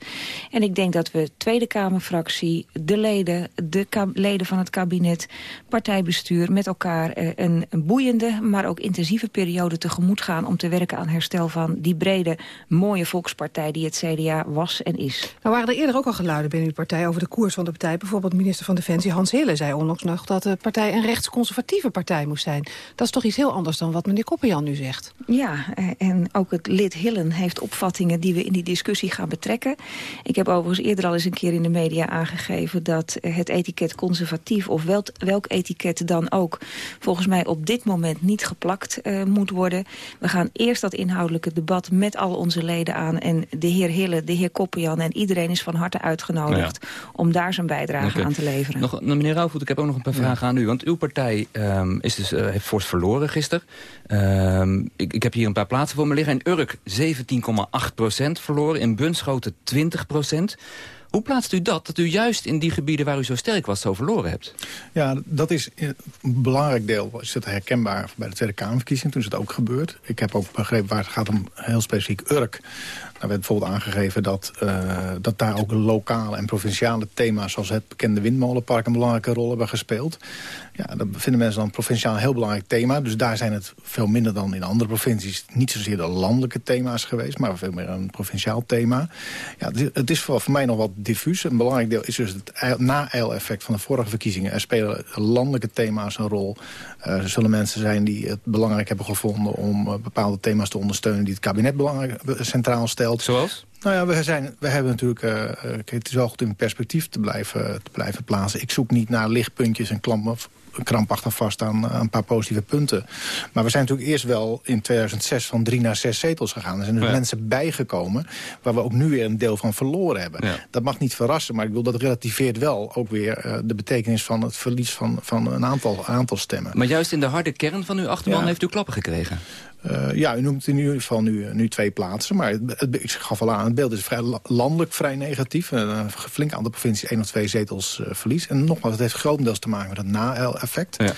En ik denk dat we Tweede Kamerfractie, de leden... de leden van het kabinet, partijbestuur... met elkaar eh, een, boeiende, maar ook intensieve periode tegemoet gaan... om te werken aan herstel van die brede, mooie volkspartij... die het CDA was en is. Nou waren er eerder ook al geluiden binnen uw partij... over de koers van de partij. Bijvoorbeeld minister van Defensie Hans Hille zei onlangs nog dat de partij een rechtsconservatieve partij moest zijn. Dat is toch iets heel anders dan wat meneer Koppenjan nu zegt. Ja, eh, en ook het lid Hillen heeft opvattingen die we in die discussie gaan betrekken. Ik heb overigens eerder al eens een keer in de media aangegeven... dat het etiket conservatief of welk, welk etiket dan ook... volgens mij op dit moment niet geplakt uh, moet worden. We gaan eerst dat inhoudelijke debat met al onze leden aan... en de heer Hille, de heer Koppenjan en iedereen is van harte uitgenodigd... Nou om daar zijn bijdrage aan te leveren. Nog, meneer Rauwvoet, ik heb ook nog nog een paar vragen aan u. Want uw partij um, is dus, uh, heeft fors verloren gisteren. Um, ik, ik, heb hier een paar plaatsen voor me liggen. In Urk 17,8% verloren. In Bunschoten 20% hoe plaatst u dat, dat u juist in die gebieden waar u zo sterk was zo verloren hebt? Ja, dat is een belangrijk deel. Is het herkenbaar bij de Tweede Kamerverkiezing, toen is het ook gebeurd. Ik heb ook begrepen waar het gaat om heel specifiek Urk. Daar werd bijvoorbeeld aangegeven dat, uh, dat daar ook lokale en provinciale thema's... zoals het bekende windmolenpark een belangrijke rol hebben gespeeld. Ja, dat vinden mensen dan provinciaal een heel belangrijk thema. Dus daar zijn het veel minder dan in andere provincies. Niet zozeer de landelijke thema's geweest, maar veel meer een provinciaal thema. Ja, het is voor, voor mij nog wat diffuus. Een belangrijk deel is dus het na-eil-effect van de vorige verkiezingen. Er spelen landelijke thema's een rol. Uh, er zullen mensen zijn die het belangrijk hebben gevonden... om uh, bepaalde thema's te ondersteunen die het kabinet belangrijk, centraal stelt. Zoals? Nou ja, we, zijn, we hebben natuurlijk... Uh, het is wel goed in perspectief te blijven, te blijven plaatsen. Ik zoek niet naar lichtpuntjes en klampen krampachtig vast aan, een paar positieve punten. Maar we zijn natuurlijk eerst wel in 2006 van drie naar zes zetels gegaan. Er zijn dus mensen bijgekomen waar we ook nu weer een deel van verloren hebben. Dat mag niet verrassen, maar ik wil dat relativeert wel ook weer uh, de betekenis van het verlies van, van een aantal, aantal stemmen. Maar juist in de harde kern van uw achterban heeft u klappen gekregen? Uh, ja, u noemt in ieder geval nu, nu twee plaatsen. Maar het, ik gaf al aan, het beeld is vrij landelijk vrij negatief. Een flink aantal provincies één of twee zetels uh, verlies. En nogmaals, het heeft grotendeels te maken met het na-effect. Ja.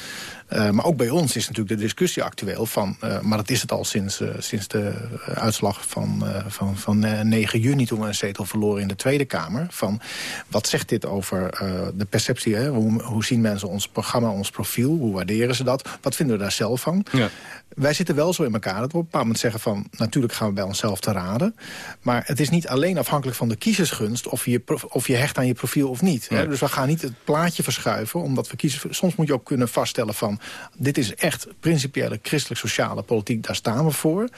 Uh, maar ook bij ons is natuurlijk de discussie actueel van... Uh, maar dat is het al sinds, uh, sinds de uitslag van, van, van 9 juni... toen we een zetel verloren in de Tweede Kamer. Van wat zegt dit over de perceptie? Hè? Hoe, hoe zien mensen ons programma, ons profiel? Hoe waarderen ze dat? Wat vinden we daar zelf van? Ja. Wij zitten wel zo in elkaar dat we op een bepaald moment zeggen van... natuurlijk gaan we bij onszelf te raden. Maar het is niet alleen afhankelijk van de kiezersgunst... of je, of je hecht aan je profiel of niet. Hè? Dus we gaan niet het plaatje verschuiven... omdat we kiezen. Soms moet je ook kunnen vaststellen van... dit is echt principiële christelijk-sociale politiek, daar staan we voor.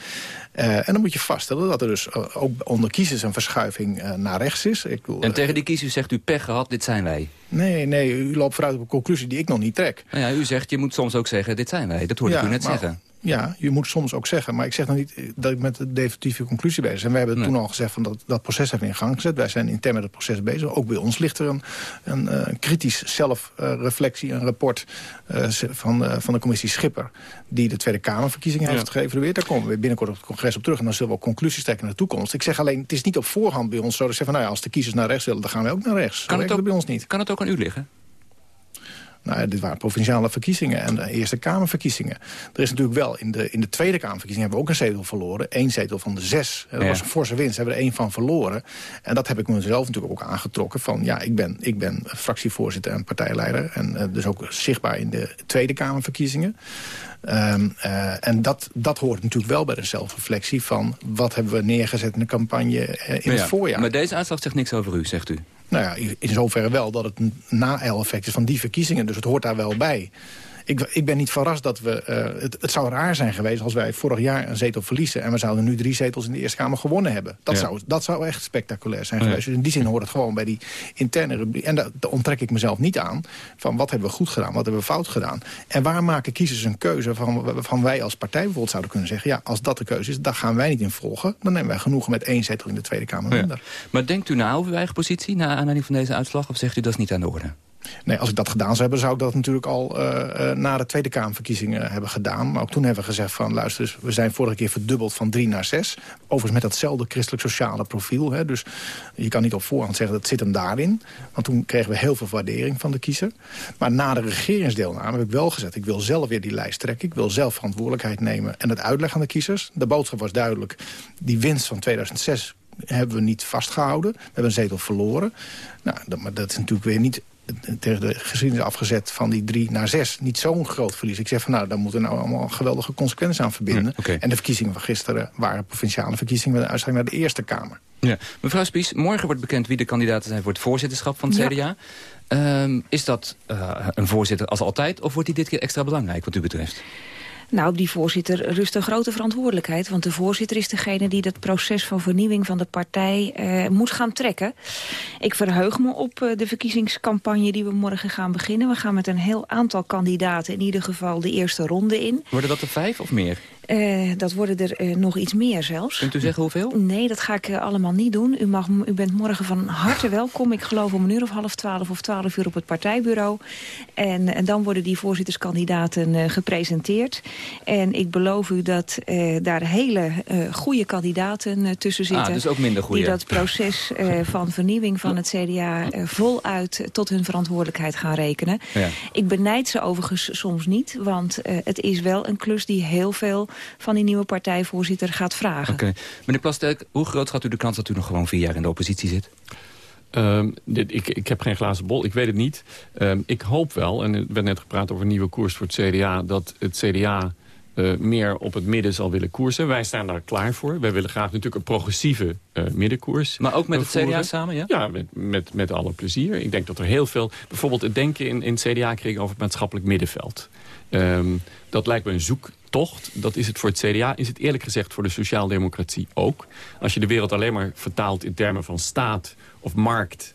Uh, en dan moet je vaststellen dat er dus uh, ook onder kiezers een verschuiving uh, naar rechts is. Ik bedoel, en tegen die kiezers zegt u pech gehad, dit zijn wij. Nee, nee, u loopt vooruit op een conclusie die ik nog niet trek. Nou ja, u zegt, je moet soms ook zeggen, dit zijn wij. Dat hoorde ja, ik u net zeggen. Ja, je moet soms ook zeggen. Maar ik zeg dan niet eh, dat ik met de definitieve conclusie bezig ben. En we hebben toen al gezegd van dat dat proces hebben we in gang gezet. Wij zijn intern met het proces bezig. Ook bij ons ligt er een, een, uh, kritisch zelfreflectie, een rapport uh, van, uh, van de commissie Schipper... die de Tweede Kamerverkiezingen heeft geëvalueerd. Daar komen we binnenkort op het congres op terug. En dan zullen we ook conclusies trekken naar de toekomst. Ik zeg alleen, het is niet op voorhand bij ons zo dat zeggen van... nou ja, als de kiezers naar rechts willen, dan gaan wij ook naar rechts. Kan het ook, bij ons niet. Kan het ook aan u liggen? Nou, dit waren provinciale verkiezingen en de Eerste Kamerverkiezingen. Er is natuurlijk wel, in de, in de Tweede Kamerverkiezingen hebben we ook een zetel verloren. Eén zetel van de zes. Dat was een forse winst, hebben we er één van verloren. En dat heb ik mezelf natuurlijk ook aangetrokken. Van ja, ik ben, ik ben fractievoorzitter en partijleider. En uh, dus ook zichtbaar in de Tweede Kamerverkiezingen. Um, uh, en dat, dat hoort natuurlijk wel bij de zelfreflectie van... wat hebben we neergezet in de campagne uh, in ja, het voorjaar. Maar deze uitslag zegt niks over u, zegt u. Nou ja, in zoverre wel dat het een na-effect is van die verkiezingen. Dus het hoort daar wel bij. Ik, ik, ben niet verrast dat we... Uh, het, het, zou raar zijn geweest als wij vorig jaar een zetel verliezen... en we zouden nu drie zetels in de Eerste Kamer gewonnen hebben. Dat, ja. zou, dat zou echt spectaculair zijn geweest. Dus in die zin hoort het gewoon bij die interne rubriek. En daar, daar onttrek ik mezelf niet aan. Van wat hebben we goed gedaan, wat hebben we fout gedaan. En waar maken kiezers een keuze van, van wij als partij bijvoorbeeld zouden kunnen zeggen... ja, als dat de keuze is, daar gaan wij niet in volgen. Dan nemen wij genoegen met één zetel in de Tweede Kamer minder. Maar denkt u na over uw eigen positie... na aanleiding van deze uitslag, of zegt u dat is niet aan de orde? Nee, als ik dat gedaan zou hebben, zou ik dat natuurlijk al uh, uh, na de Tweede Kamerverkiezingen hebben gedaan. Maar ook toen hebben we gezegd van, luister, we zijn vorige keer verdubbeld van drie naar zes. Overigens met datzelfde christelijk-sociale profiel. Hè, dus je kan niet op voorhand zeggen, dat zit hem daarin. Want toen kregen we heel veel waardering van de kiezer. Maar na de regeringsdeelname heb ik wel gezegd, ik wil zelf weer die lijst trekken. Ik wil zelf verantwoordelijkheid nemen en het uitleggen aan de kiezers. De boodschap was duidelijk, die winst van 2006 hebben we niet vastgehouden. We hebben een zetel verloren. Nou, dat, maar dat is natuurlijk weer niet tegen de geschiedenis afgezet van die drie naar zes. Niet zo'n groot verlies. Ik zeg van nou, daar moeten we nou allemaal geweldige consequenties aan verbinden. Ja, okay. En de verkiezingen van gisteren waren provinciale verkiezingen... met een uitslag naar de Eerste Kamer. Ja. Mevrouw Spies, morgen wordt bekend wie de kandidaten zijn voor het voorzitterschap van het ja. CDA. Um, is dat uh, een voorzitter als altijd of wordt die dit keer extra belangrijk wat u betreft? Nou, op die voorzitter rust een grote verantwoordelijkheid. Want de voorzitter is degene die dat proces van vernieuwing van de partij uh, moet gaan trekken. Ik verheug me op uh, de verkiezingscampagne die we morgen gaan beginnen. We gaan met een heel aantal kandidaten in ieder geval de eerste ronde in. Worden dat er vijf of meer? Uh, dat worden er uh, nog iets meer zelfs. Kunt u zeggen hoeveel? Nee, dat ga ik uh, allemaal niet doen. U, mag, u bent morgen van harte welkom. Ik geloof om een uur of half twaalf of twaalf uur op het partijbureau. En, en dan worden die voorzitterskandidaten gepresenteerd. En ik beloof u dat daar hele goede kandidaten tussen zitten. Ah, dus ook minder goede. Die dat proces van vernieuwing van het CDA voluit tot hun verantwoordelijkheid gaan rekenen. Ja. Ik benijd ze overigens soms niet. Want het is wel een klus die heel veel van die nieuwe partijvoorzitter gaat vragen. Oké. Okay. Meneer Plasterk, hoe groot gaat u de kans dat u nog gewoon vier jaar in de oppositie zit? Um, dit, ik, ik heb geen glazen bol, ik weet het niet. Um, ik hoop wel, en er werd net gepraat over een nieuwe koers voor het CDA... dat het CDA uh, meer op het midden zal willen koersen. Wij staan daar klaar voor. Wij willen graag natuurlijk een progressieve uh, middenkoers. Maar ook met het CDA samen, ja? Ja, met, met, met alle plezier. Ik denk dat er heel veel... Bijvoorbeeld het denken in, in het CDA kreeg over het maatschappelijk middenveld. Um, dat lijkt me een zoektocht. Dat is het voor het CDA, is het eerlijk gezegd voor de sociaaldemocratie ook. Als je de wereld alleen maar vertaalt in termen van staat of markt...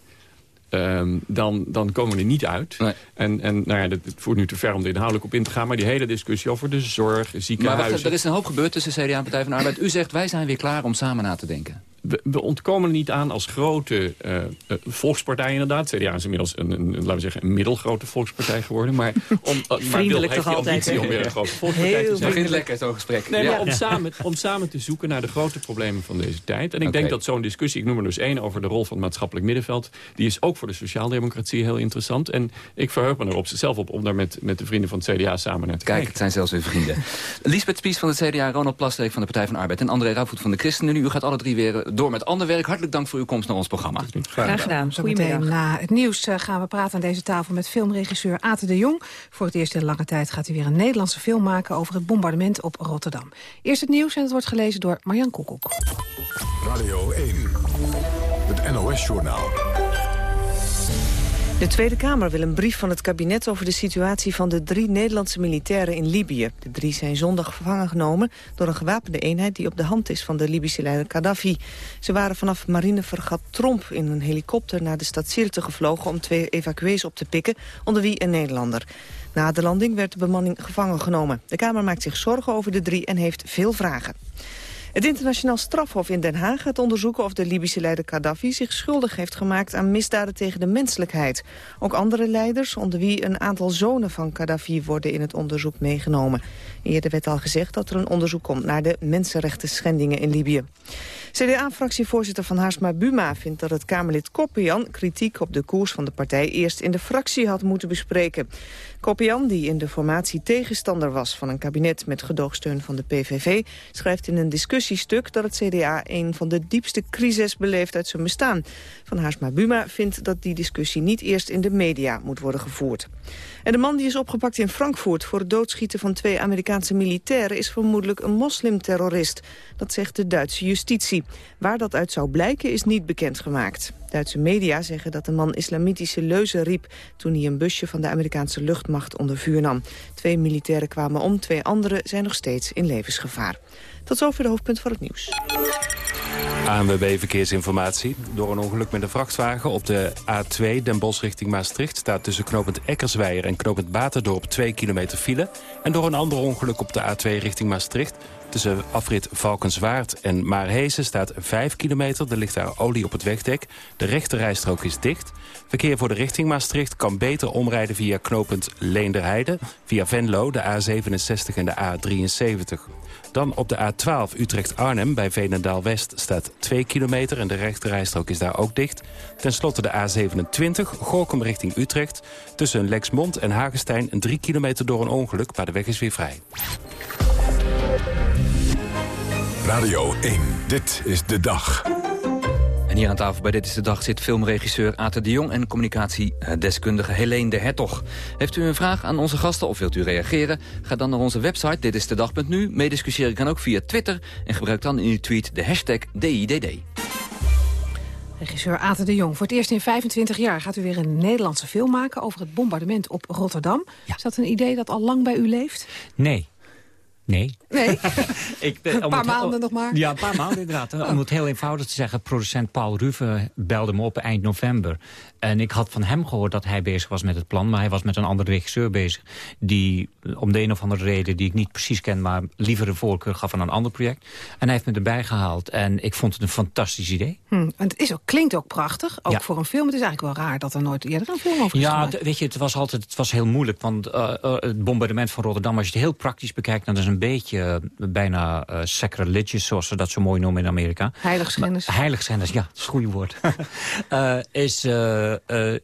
Um, dan, dan komen we er niet uit. Nee. En, en nou ja, het voert nu te ver om er inhoudelijk op in te gaan... maar die hele discussie over de zorg, ziekenhuizen... Maar wacht, er is een hoop gebeurd tussen CDA en Partij van de Arbeid. U zegt, wij zijn weer klaar om samen na te denken. We, we ontkomen er niet aan als grote uh, uh, volkspartij inderdaad. CDA is inmiddels een, een, laten we zeggen, een middelgrote volkspartij geworden. Maar, om, uh, maar wil, heeft die ambitie om weer een grote volkspartij Heel te zijn. begint lekker zo'n gesprek. Nee, ja. maar om, samen, om samen te zoeken naar de grote problemen van deze tijd. En ik okay. denk dat zo'n discussie, ik noem er dus één over de rol van het maatschappelijk middenveld. Die is ook voor de sociaaldemocratie heel interessant. En ik verheug me erop zelf op om daar met, met de vrienden van het CDA samen naar te Kijk, kijken. het zijn zelfs weer vrienden. Lisbeth Spies van het CDA, Ronald Plasterk van de Partij van de Arbeid... en André Rauwvoet van de ChristenUnie. U gaat alle drie weer door met ander werk. Hartelijk dank voor uw komst naar ons programma. Graag gedaan. Zometeen na het nieuws uh, gaan we praten aan deze tafel met filmregisseur Ate de Jong. Voor het eerst in lange tijd gaat hij weer een Nederlandse film maken over het bombardement op Rotterdam. Eerst het nieuws en het wordt gelezen door Marjan Koekoek. Radio 1, het NOS-journaal. De Tweede Kamer wil een brief van het kabinet over de situatie van de drie Nederlandse militairen in Libië. De drie zijn zondag gevangen genomen door een gewapende eenheid die op de hand is van de Libische leider Gaddafi. Ze waren vanaf marinevergat Tromp in een helikopter naar de stad Sirte gevlogen om twee evacuees op te pikken, onder wie een Nederlander. Na de landing werd de bemanning gevangen genomen. De Kamer maakt zich zorgen over de drie en heeft veel vragen. Het internationaal strafhof in Den Haag gaat onderzoeken of de Libische leider Gaddafi zich schuldig heeft gemaakt aan misdaden tegen de menselijkheid. Ook andere leiders, onder wie een aantal zonen van Gaddafi, worden in het onderzoek meegenomen. Eerder werd al gezegd dat er een onderzoek komt naar de mensenrechten schendingen in Libië. CDA-fractievoorzitter Van Haarsma Buma vindt dat het Kamerlid Koppian kritiek op de koers van de partij eerst in de fractie had moeten bespreken. Koppian, die in de formatie tegenstander was van een kabinet met gedoogsteun van de PVV, schrijft in een discussiestuk dat het CDA een van de diepste crises beleeft uit zijn bestaan. Van Haarsma Buma vindt dat die discussie niet eerst in de media moet worden gevoerd. En de man die is opgepakt in Frankfurt voor het doodschieten van twee Amerikaanse militairen is vermoedelijk een moslimterrorist. Dat zegt de Duitse justitie. Waar dat uit zou blijken is niet bekendgemaakt. Duitse media zeggen dat de man islamitische leuzen riep... toen hij een busje van de Amerikaanse luchtmacht onder vuur nam. Twee militairen kwamen om, twee anderen zijn nog steeds in levensgevaar. Tot zover de hoofdpunt van het nieuws. ANWB Verkeersinformatie. Door een ongeluk met een vrachtwagen op de A2 Den Bosch richting Maastricht... staat tussen knooppunt Eckersweijer en knooppunt Baterdorp 2 kilometer file. En door een ander ongeluk op de A2 richting Maastricht... tussen afrit Valkenswaard en Maarhezen staat 5 kilometer. Er ligt daar olie op het wegdek. De rechte rijstrook is dicht. Verkeer voor de richting Maastricht kan beter omrijden via knooppunt Leenderheide... via Venlo, de A67 en de A73. Dan op de A12 Utrecht-Arnhem bij Veenendaal-West staat 2 kilometer... en de rechterrijstrook is daar ook dicht. Ten slotte de A27 Gorkum richting Utrecht. Tussen Lexmond en Hagestein 3 kilometer door een ongeluk... maar de weg is weer vrij. Radio 1, dit is de dag. En hier aan tafel bij Dit is de Dag zit filmregisseur Ate de Jong... en communicatiedeskundige Helene de Hertog. Heeft u een vraag aan onze gasten of wilt u reageren? Ga dan naar onze website Dit is de dag.nu. Meediscussiëren kan ook via Twitter. En gebruik dan in uw tweet de hashtag DIDD. Regisseur Ate de Jong, voor het eerst in 25 jaar gaat u weer een Nederlandse film maken over het bombardement op Rotterdam. Is dat een idee dat al lang bij u leeft? Nee, Nee. Nee? ik, een paar maanden nog maar. Ja, een paar maanden inderdaad. Om het heel eenvoudig te zeggen, producent Paul Ruve belde me op eind november. En ik had van hem gehoord dat hij bezig was met het plan... maar hij was met een andere regisseur bezig... die om de een of andere reden, die ik niet precies ken... maar liever een voorkeur gaf aan een ander project. En hij heeft me erbij gehaald. En ik vond het een fantastisch idee. Hm, het is ook, klinkt ook prachtig, ook voor een film. Het is eigenlijk wel raar dat er nooit eerder een film over is Ja, weet je, het was altijd het was heel moeilijk. Want uh, uh, het bombardement van Rotterdam, als je het heel praktisch bekijkt... dan is een beetje uh, bijna sacrilegious, zoals ze dat zo mooi noemen in Amerika. Heiligschennis. Heiligschennis, ja, dat is het goede woord. is uh,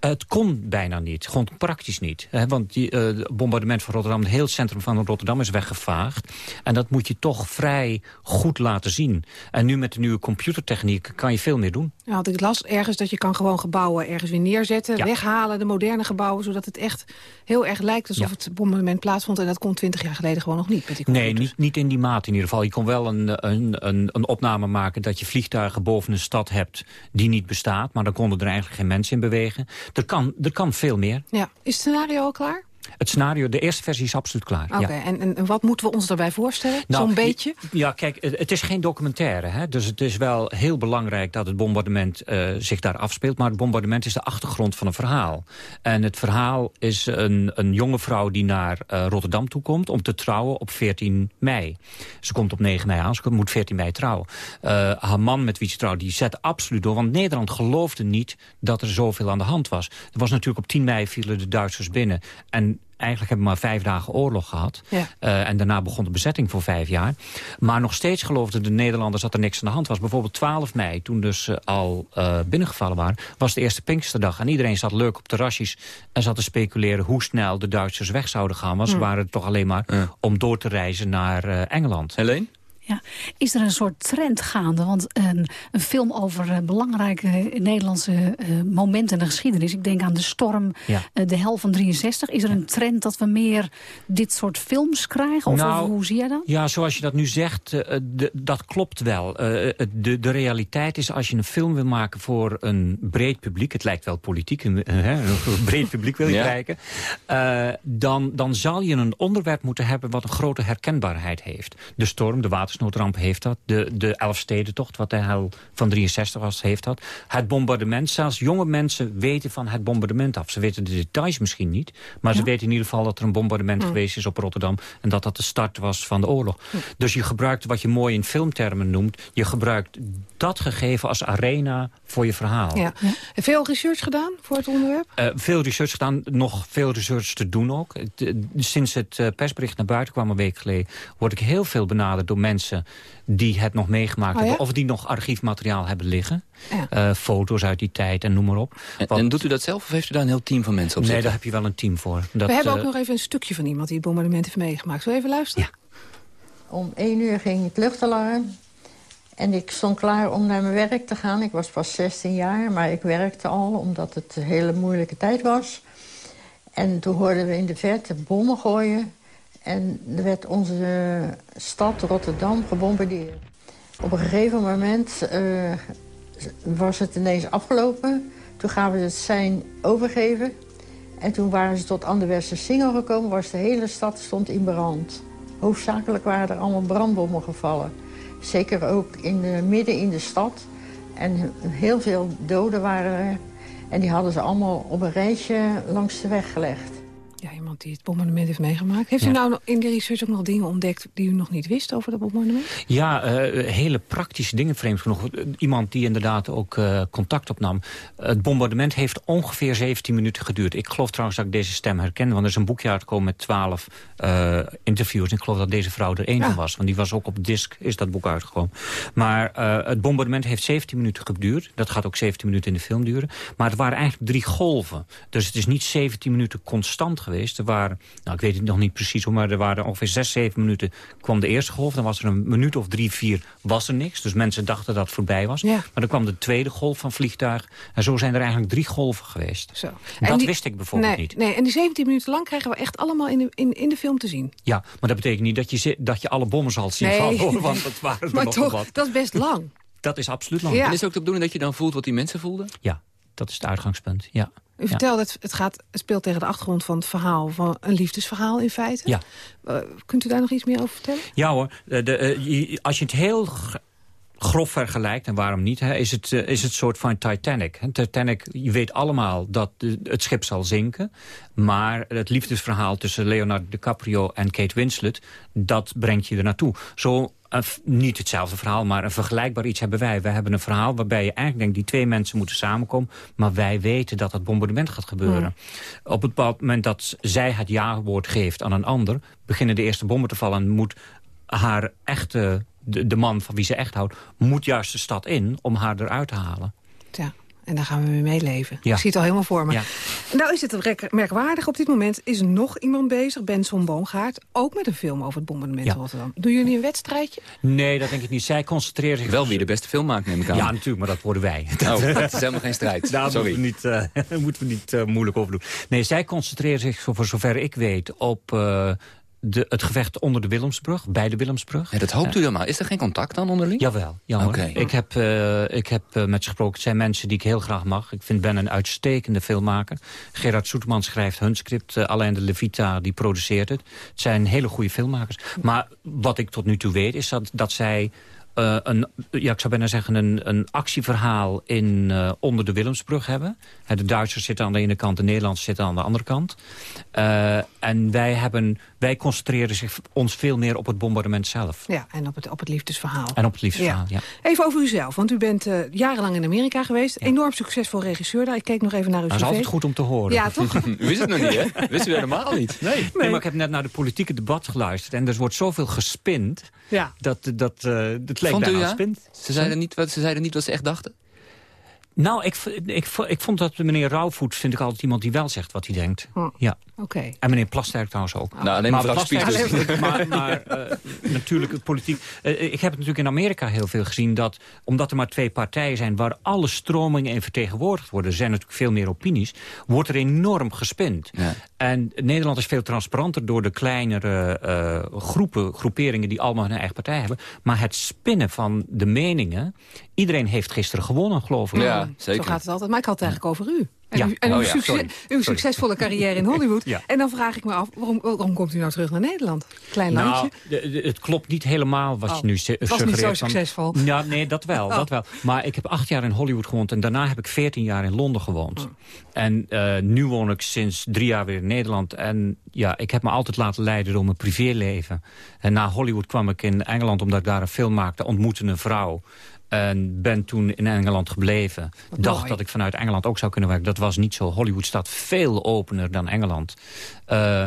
het kon bijna niet, gewoon praktisch niet. Hè? Want die uh, bombardement van Rotterdam, het heel centrum van Rotterdam is weggevaagd. En dat moet je toch vrij goed laten zien. En nu met de nieuwe computertechniek kan je veel meer doen. Ja, want ik las ergens dat je kan gewoon gebouwen ergens weer neerzetten, weghalen, de moderne gebouwen, zodat het echt heel erg lijkt alsof het bombardement plaatsvond. En dat kon twintig jaar geleden gewoon nog niet. Met die nee, niet, niet in die mate in ieder geval. Je kon wel een, een, een, een opname maken dat je vliegtuigen boven een stad hebt die niet bestaat. Maar dan konden er eigenlijk geen mensen in bewegen. Er kan, er kan veel meer. Ja. Is het scenario al klaar? Het scenario, de eerste versie is absoluut klaar. Oké, en, en wat moeten we ons daarbij voorstellen? Nou, Zo'n beetje? Ja, kijk, het is geen documentaire. Hè? Dus het is wel heel belangrijk dat het bombardement uh, zich daar afspeelt. Maar het bombardement is de achtergrond van een verhaal. En het verhaal is een, een jonge vrouw die naar uh, Rotterdam toe komt... om te trouwen op 14 mei. Ze komt op 9 mei aan, ze moet 14 mei trouwen. Uh, haar man met wie ze trouwt, die zet absoluut door. Want Nederland geloofde niet dat er zoveel aan de hand was. Er was natuurlijk op 10 mei vielen de Duitsers binnen. En eigenlijk hebben we maar vijf dagen oorlog gehad. Ja. Uh, en daarna begon de bezetting voor vijf jaar. Maar nog steeds geloofden de Nederlanders dat er niks aan de hand was. Bijvoorbeeld 12 mei, toen dus uh, al uh, binnengevallen waren... was de eerste Pinksterdag. En iedereen zat leuk op terrasjes en zat te speculeren... hoe snel de Duitsers weg zouden gaan. Want ze waren toch alleen maar om door te reizen naar Engeland. Helene? Ja. Is er een soort trend gaande? Want een, een film over uh, belangrijke Nederlandse uh, momenten in de geschiedenis... ik denk aan de storm, ja. uh, de hel van 63. Is er een trend dat we meer dit soort films krijgen? Of, nou, of hoe zie je dat? Ja, zoals je dat nu zegt, dat klopt wel. de, de realiteit is, als je een film wil maken voor een breed publiek... het lijkt wel politiek, een, een breed publiek wil je ja. kijken... dan, dan zal je een onderwerp moeten hebben wat een grote herkenbaarheid heeft. De storm, de water watersnoodramp heeft dat. De, de Elfstedentocht, wat de hel van 63 was, heeft dat. Het bombardement, zelfs jonge mensen weten van het bombardement af. Ze weten de details misschien niet, maar ze weten in ieder geval dat er een bombardement geweest is op Rotterdam en dat dat de start was van de oorlog. Dus je gebruikt wat je mooi in filmtermen noemt, je gebruikt dat gegeven als arena voor je verhaal. Ja. Veel research gedaan voor het onderwerp? Uh, veel research gedaan, nog veel research te doen ook. Sinds het uh, persbericht naar buiten kwam een week geleden... word ik heel veel benaderd door mensen die het nog meegemaakt Oh, hebben... of die nog archiefmateriaal hebben liggen. Uh, foto's uit die tijd en noem maar op. En, en, doet u dat zelf of heeft u daar een heel team van mensen op Nee, zitten? daar heb je wel een team voor. Dat, We hebben ook nog even een stukje van iemand die het bombardement heeft meegemaakt. Zullen we even luisteren? Ja. Om één uur ging het luchtalarm. En ik stond klaar om naar mijn werk te gaan. Ik was pas 16 jaar, maar ik werkte al omdat het een hele moeilijke tijd was. En toen hoorden we in de verte bommen gooien. En er werd onze stad Rotterdam gebombardeerd. Op een gegeven moment uh, was het ineens afgelopen. Toen gaven ze het sein overgeven. En toen waren ze tot Anderwerse Singel gekomen. Was de hele stad stond in brand. Hoofdzakelijk waren er allemaal brandbommen gevallen. Zeker ook in de, midden in de stad. En heel veel doden waren er. En die hadden ze allemaal op een rijtje langs de weg gelegd. Iemand die het bombardement heeft meegemaakt. Heeft ja. u nou in de research ook nog dingen ontdekt... die u nog niet wist over dat bombardement? Ja, uh, hele praktische dingen, vreemd genoeg. Iemand die inderdaad ook uh, contact opnam. Het bombardement heeft ongeveer 17 minuten geduurd. Ik geloof trouwens dat ik deze stem herken. Want er is een boekje uitgekomen met 12 uh, interviews. En ik geloof dat deze vrouw er één ja. van was. Want die was ook op disc, is dat boek uitgekomen. Maar het bombardement heeft 17 minuten geduurd. Dat gaat ook 17 minuten in de film duren. Maar het waren eigenlijk drie golven. Dus het is niet 17 minuten constant geweest. Er waren, nou ik weet het nog niet precies hoe, maar er waren ongeveer 6, 7 minuten kwam de eerste golf. Dan was er een minuut of drie, vier, was er niks. Dus mensen dachten dat het voorbij was. Ja. Maar dan kwam de tweede golf van vliegtuig. En zo zijn er eigenlijk drie golven geweest. Zo. Dat die, wist ik bijvoorbeeld nee, niet. Nee, en die 17 minuten lang krijgen we echt allemaal in de, in, in de film te zien. Ja, maar dat betekent niet dat je, dat je alle bommen zal zien nee. vallen. Hoor, want dat waren maar nog toch, wat. dat is best lang. Dat is absoluut lang. Ja. En is het ook de bedoeling dat je dan voelt wat die mensen voelden? Ja, dat is het uitgangspunt, ja. U vertelde, het, het, gaat, het speelt tegen de achtergrond van het verhaal, van een liefdesverhaal in feite. Ja. Uh, kunt u daar nog iets meer over vertellen? Ja hoor, de, de, uh, als je het heel grof vergelijkt, en waarom niet, hè, is, het, uh, is het soort van Titanic. Titanic, je weet allemaal dat het schip zal zinken. Maar het liefdesverhaal tussen Leonardo DiCaprio en Kate Winslet... dat brengt je er naartoe. Zo niet hetzelfde verhaal, maar een vergelijkbaar iets hebben wij. Wij hebben een verhaal waarbij je eigenlijk denkt... die twee mensen moeten samenkomen... maar wij weten dat het bombardement gaat gebeuren. Mm. Op het moment dat zij het ja-woord geeft aan een ander... beginnen de eerste bommen te vallen en moet haar echte... De, de man van wie ze echt houdt, moet juist de stad in om haar eruit te halen. Ja. En daar gaan we mee meeleven. Ja. Ik zie het al helemaal voor me. Ja. Nou is het merkwaardig. Op dit moment is er nog iemand bezig, Benson Boomgaard. Ook met een film over het bombardement Ja. Rotterdam. Doen jullie een wedstrijdje? Nee, dat denk ik niet. Zij concentreert zich... Wel wie de beste film maakt, neem ik aan. Ja, natuurlijk, maar dat worden wij. Oh, dat is helemaal geen strijd. Daar Sorry. moeten we niet, uh, moeten we niet uh, moeilijk over doen. Nee, zij concentreert zich, voor zover ik weet, op... Uh, de, het gevecht onder de Willemsbrug, bij de Willemsbrug. Ja, dat hoopt u dan maar. Is er geen contact dan onderling? Jawel, jammer. Okay. Ik heb, uh, ik heb uh, met ze gesproken. Het zijn mensen die ik heel graag mag. Ik vind Ben een uitstekende filmmaker. Gerard Soeterman schrijft hun script. Uh, Alain de Levita die produceert het. Het zijn hele goede filmmakers. Maar wat ik tot nu toe weet is dat, dat zij... Uh, een, ja, ik zou bijna zeggen, een, een actieverhaal in, uh, onder de Willemsbrug hebben. De Duitsers zitten aan de ene kant, de Nederlanders zitten aan de andere kant. Uh, en wij, hebben, wij concentreren zich, ons veel meer op het bombardement zelf. Ja, en op het, op het liefdesverhaal. En op het liefdesverhaal, ja. ja. Even over uzelf, want u bent uh, jarenlang in Amerika geweest. Ja. Enorm succesvol regisseur daar. Ik keek nog even naar uw Dat is altijd goed om te horen. Ja, toch? u wist het nog niet, hè? Wist u helemaal niet? Nee. nee. nee. maar ik heb net naar de politieke debat geluisterd. En er wordt zoveel gespind. Ja. Dat, dat, uh, dat leek Vond u, ja? spint. Ze zeiden, niet wat, ze zeiden niet wat ze echt dachten? Nou, ik, ik, ik vond dat meneer Rauwvoet vind ik altijd iemand die wel zegt wat hij denkt. Hm. Ja. Oké. Okay. En meneer Plasterk trouwens ook. Nou, alleen maar Plasterk, dus. maar, maar uh, natuurlijk het politiek. Uh, ik heb het natuurlijk in Amerika heel veel gezien dat, omdat er maar twee partijen zijn waar alle stromingen in vertegenwoordigd worden, er zijn natuurlijk veel meer opinies, wordt er enorm gespind. Ja. En Nederland is veel transparanter door de kleinere uh, groepen, groeperingen die allemaal hun eigen partij hebben. Maar het spinnen van de meningen, iedereen heeft gisteren gewonnen, geloof ik. Ja, zeker. Zo gaat het altijd. Maar ik had het eigenlijk over u. En, Ja. uw, en uw, Oh ja, succes- sorry. uw succesvolle carrière in Hollywood. Ja. En dan vraag ik me af, waarom, waarom komt u nou terug naar Nederland? Klein Nou, landje. de- de- het klopt niet helemaal wat Oh, je nu su- het was niet suggereert. zo van- succesvol. Ja, nee, dat wel, Oh. dat wel. Maar ik heb acht jaar in Hollywood gewoond en daarna heb ik veertien jaar in Londen gewoond. Oh. En eh, nu woon ik sinds drie jaar weer in Nederland. En ja, ik heb me altijd laten leiden door mijn privéleven. En na Hollywood kwam ik in Engeland omdat ik daar een film maakte, ontmoette een vrouw. En ben toen in Engeland gebleven. Dacht mooi. dat ik vanuit Engeland ook zou kunnen werken. Dat was niet zo. Hollywood staat veel opener dan Engeland. Eh,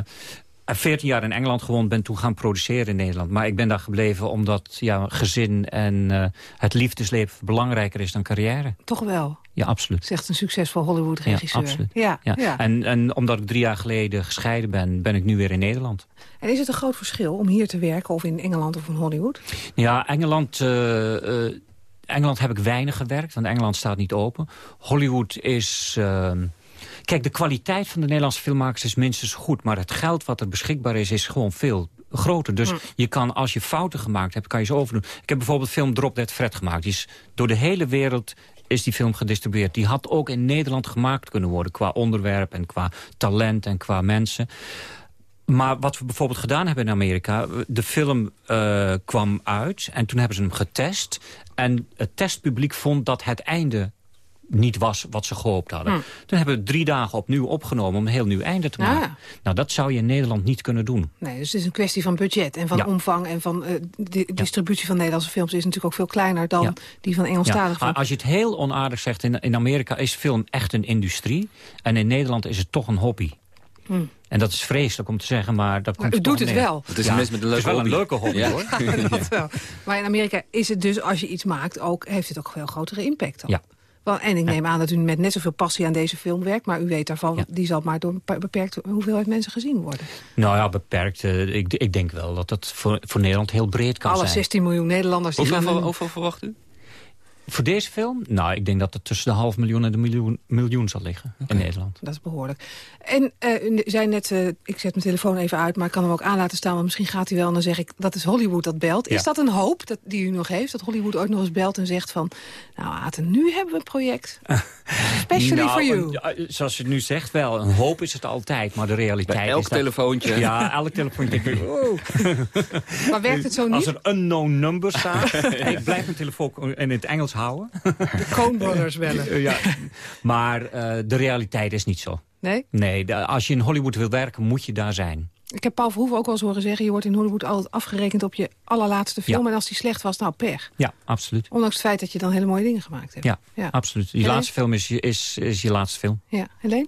en 14 jaar in Engeland gewoond, ben toen gaan produceren in Nederland. Maar ik ben daar gebleven omdat ja, gezin en eh, het liefdesleven belangrijker is dan carrière. Toch wel, Ja, absoluut. zegt een succesvol Hollywood-regisseur. Ja, absoluut. Ja, Ja. ja. En, en omdat ik drie jaar geleden gescheiden ben, ben ik nu weer in Nederland. En is het een groot verschil om hier te werken of in Engeland of in Hollywood? Ja, Engeland, eh, eh, Engeland heb ik weinig gewerkt, want Engeland staat niet open. Hollywood is... ehm, kijk, de kwaliteit van de Nederlandse filmmakers is minstens goed... maar het geld wat er beschikbaar is, is gewoon veel groter. Dus je kan, als je fouten gemaakt hebt, kan je ze overdoen. Ik heb bijvoorbeeld film Drop Dead Fred gemaakt. Die is door de hele wereld is die film gedistribueerd. Die had ook in Nederland gemaakt kunnen worden... qua onderwerp en qua talent en qua mensen. Maar wat we bijvoorbeeld gedaan hebben in Amerika... de film eh, kwam uit en toen hebben ze hem getest. En het testpubliek vond dat het einde niet was wat ze gehoopt hadden. Hm. Toen hebben we drie dagen opnieuw opgenomen om een heel nieuw einde te Ah. maken. Nou, dat zou je in Nederland niet kunnen doen. Nee, dus het is een kwestie van budget en van Ja. omvang... en van eh, de distributie van Nederlandse films is natuurlijk ook veel kleiner... dan Ja. die van Engelstalige Ja, films. als je het heel onaardig zegt, in, in Amerika is film echt een industrie. En in Nederland is het toch een hobby. Hm. En dat is vreselijk om te zeggen, maar dat komt toch doet het neer. wel. Het is een mis met een het is leuke wel een leuke hobby, Ja. hoor. Ja, dat wel. Maar in Amerika is het dus, als je iets maakt, ook, heeft het ook veel grotere impact. Dan. Ja. Wel, en ik neem aan dat u met net zoveel passie aan deze film werkt... maar u weet daarvan, die zal maar door een beperkt hoeveelheid mensen gezien worden. Nou ja, beperkt. eh, ik, ik denk wel dat dat voor, voor Nederland heel breed kan Alle zijn. 16 miljoen Nederlanders die Hoeveel, gaan... ver- hoeveel verwacht u? Voor deze film? Nou, ik denk dat het tussen de half miljoen en de miljoen, miljoen zal liggen in Nederland. Dat is behoorlijk. En eh, u zei net, eh, ik zet mijn telefoon even uit... maar ik kan hem ook aan laten staan, want misschien gaat hij wel... en dan zeg ik, dat is Hollywood dat belt. Ja. Is dat een hoop dat, die u nog heeft? Dat Hollywood ooit nog eens belt en zegt van... nou Aten, nu hebben we een project. Especially Nou, for you. een- zoals je het nu zegt wel, een hoop is het altijd, maar de realiteit Bij elk is dat- telefoontje. Ja, elk telefoontje. oh. Maar werkt het zo Als niet? er unknown number staat, ik blijf mijn telefoon in het Engels houden. De Coen Brothers bellen. ja. Maar eh, de realiteit is niet zo. Nee? Nee, de- als je in Hollywood wil werken, moet je daar zijn. Ik heb Paul Verhoeven ook wel eens horen zeggen... je wordt in Hollywood altijd afgerekend op je allerlaatste film... Ja. en als die slecht was, nou pech. Ja, absoluut. Ondanks het feit dat je dan hele mooie dingen gemaakt hebt. Ja, Ja. absoluut. Die Helene? laatste film is, je- is, is je laatste film. Ja, Helene?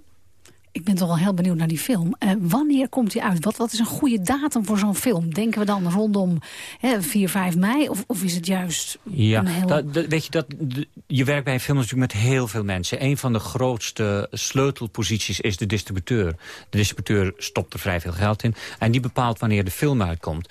Ik ben toch wel heel benieuwd naar die film. Eh, wanneer komt die uit? Wat, wat is een goede datum voor zo'n film? Denken we dan rondom hè, 4, 5 mei? Of, of is het juist Ja, een heel... dat, dat- weet je, dat, je werkt bij een film natuurlijk met heel veel mensen. Een van de grootste sleutelposities is de distributeur. De distributeur stopt er vrij veel geld in. En die bepaalt wanneer de film uitkomt.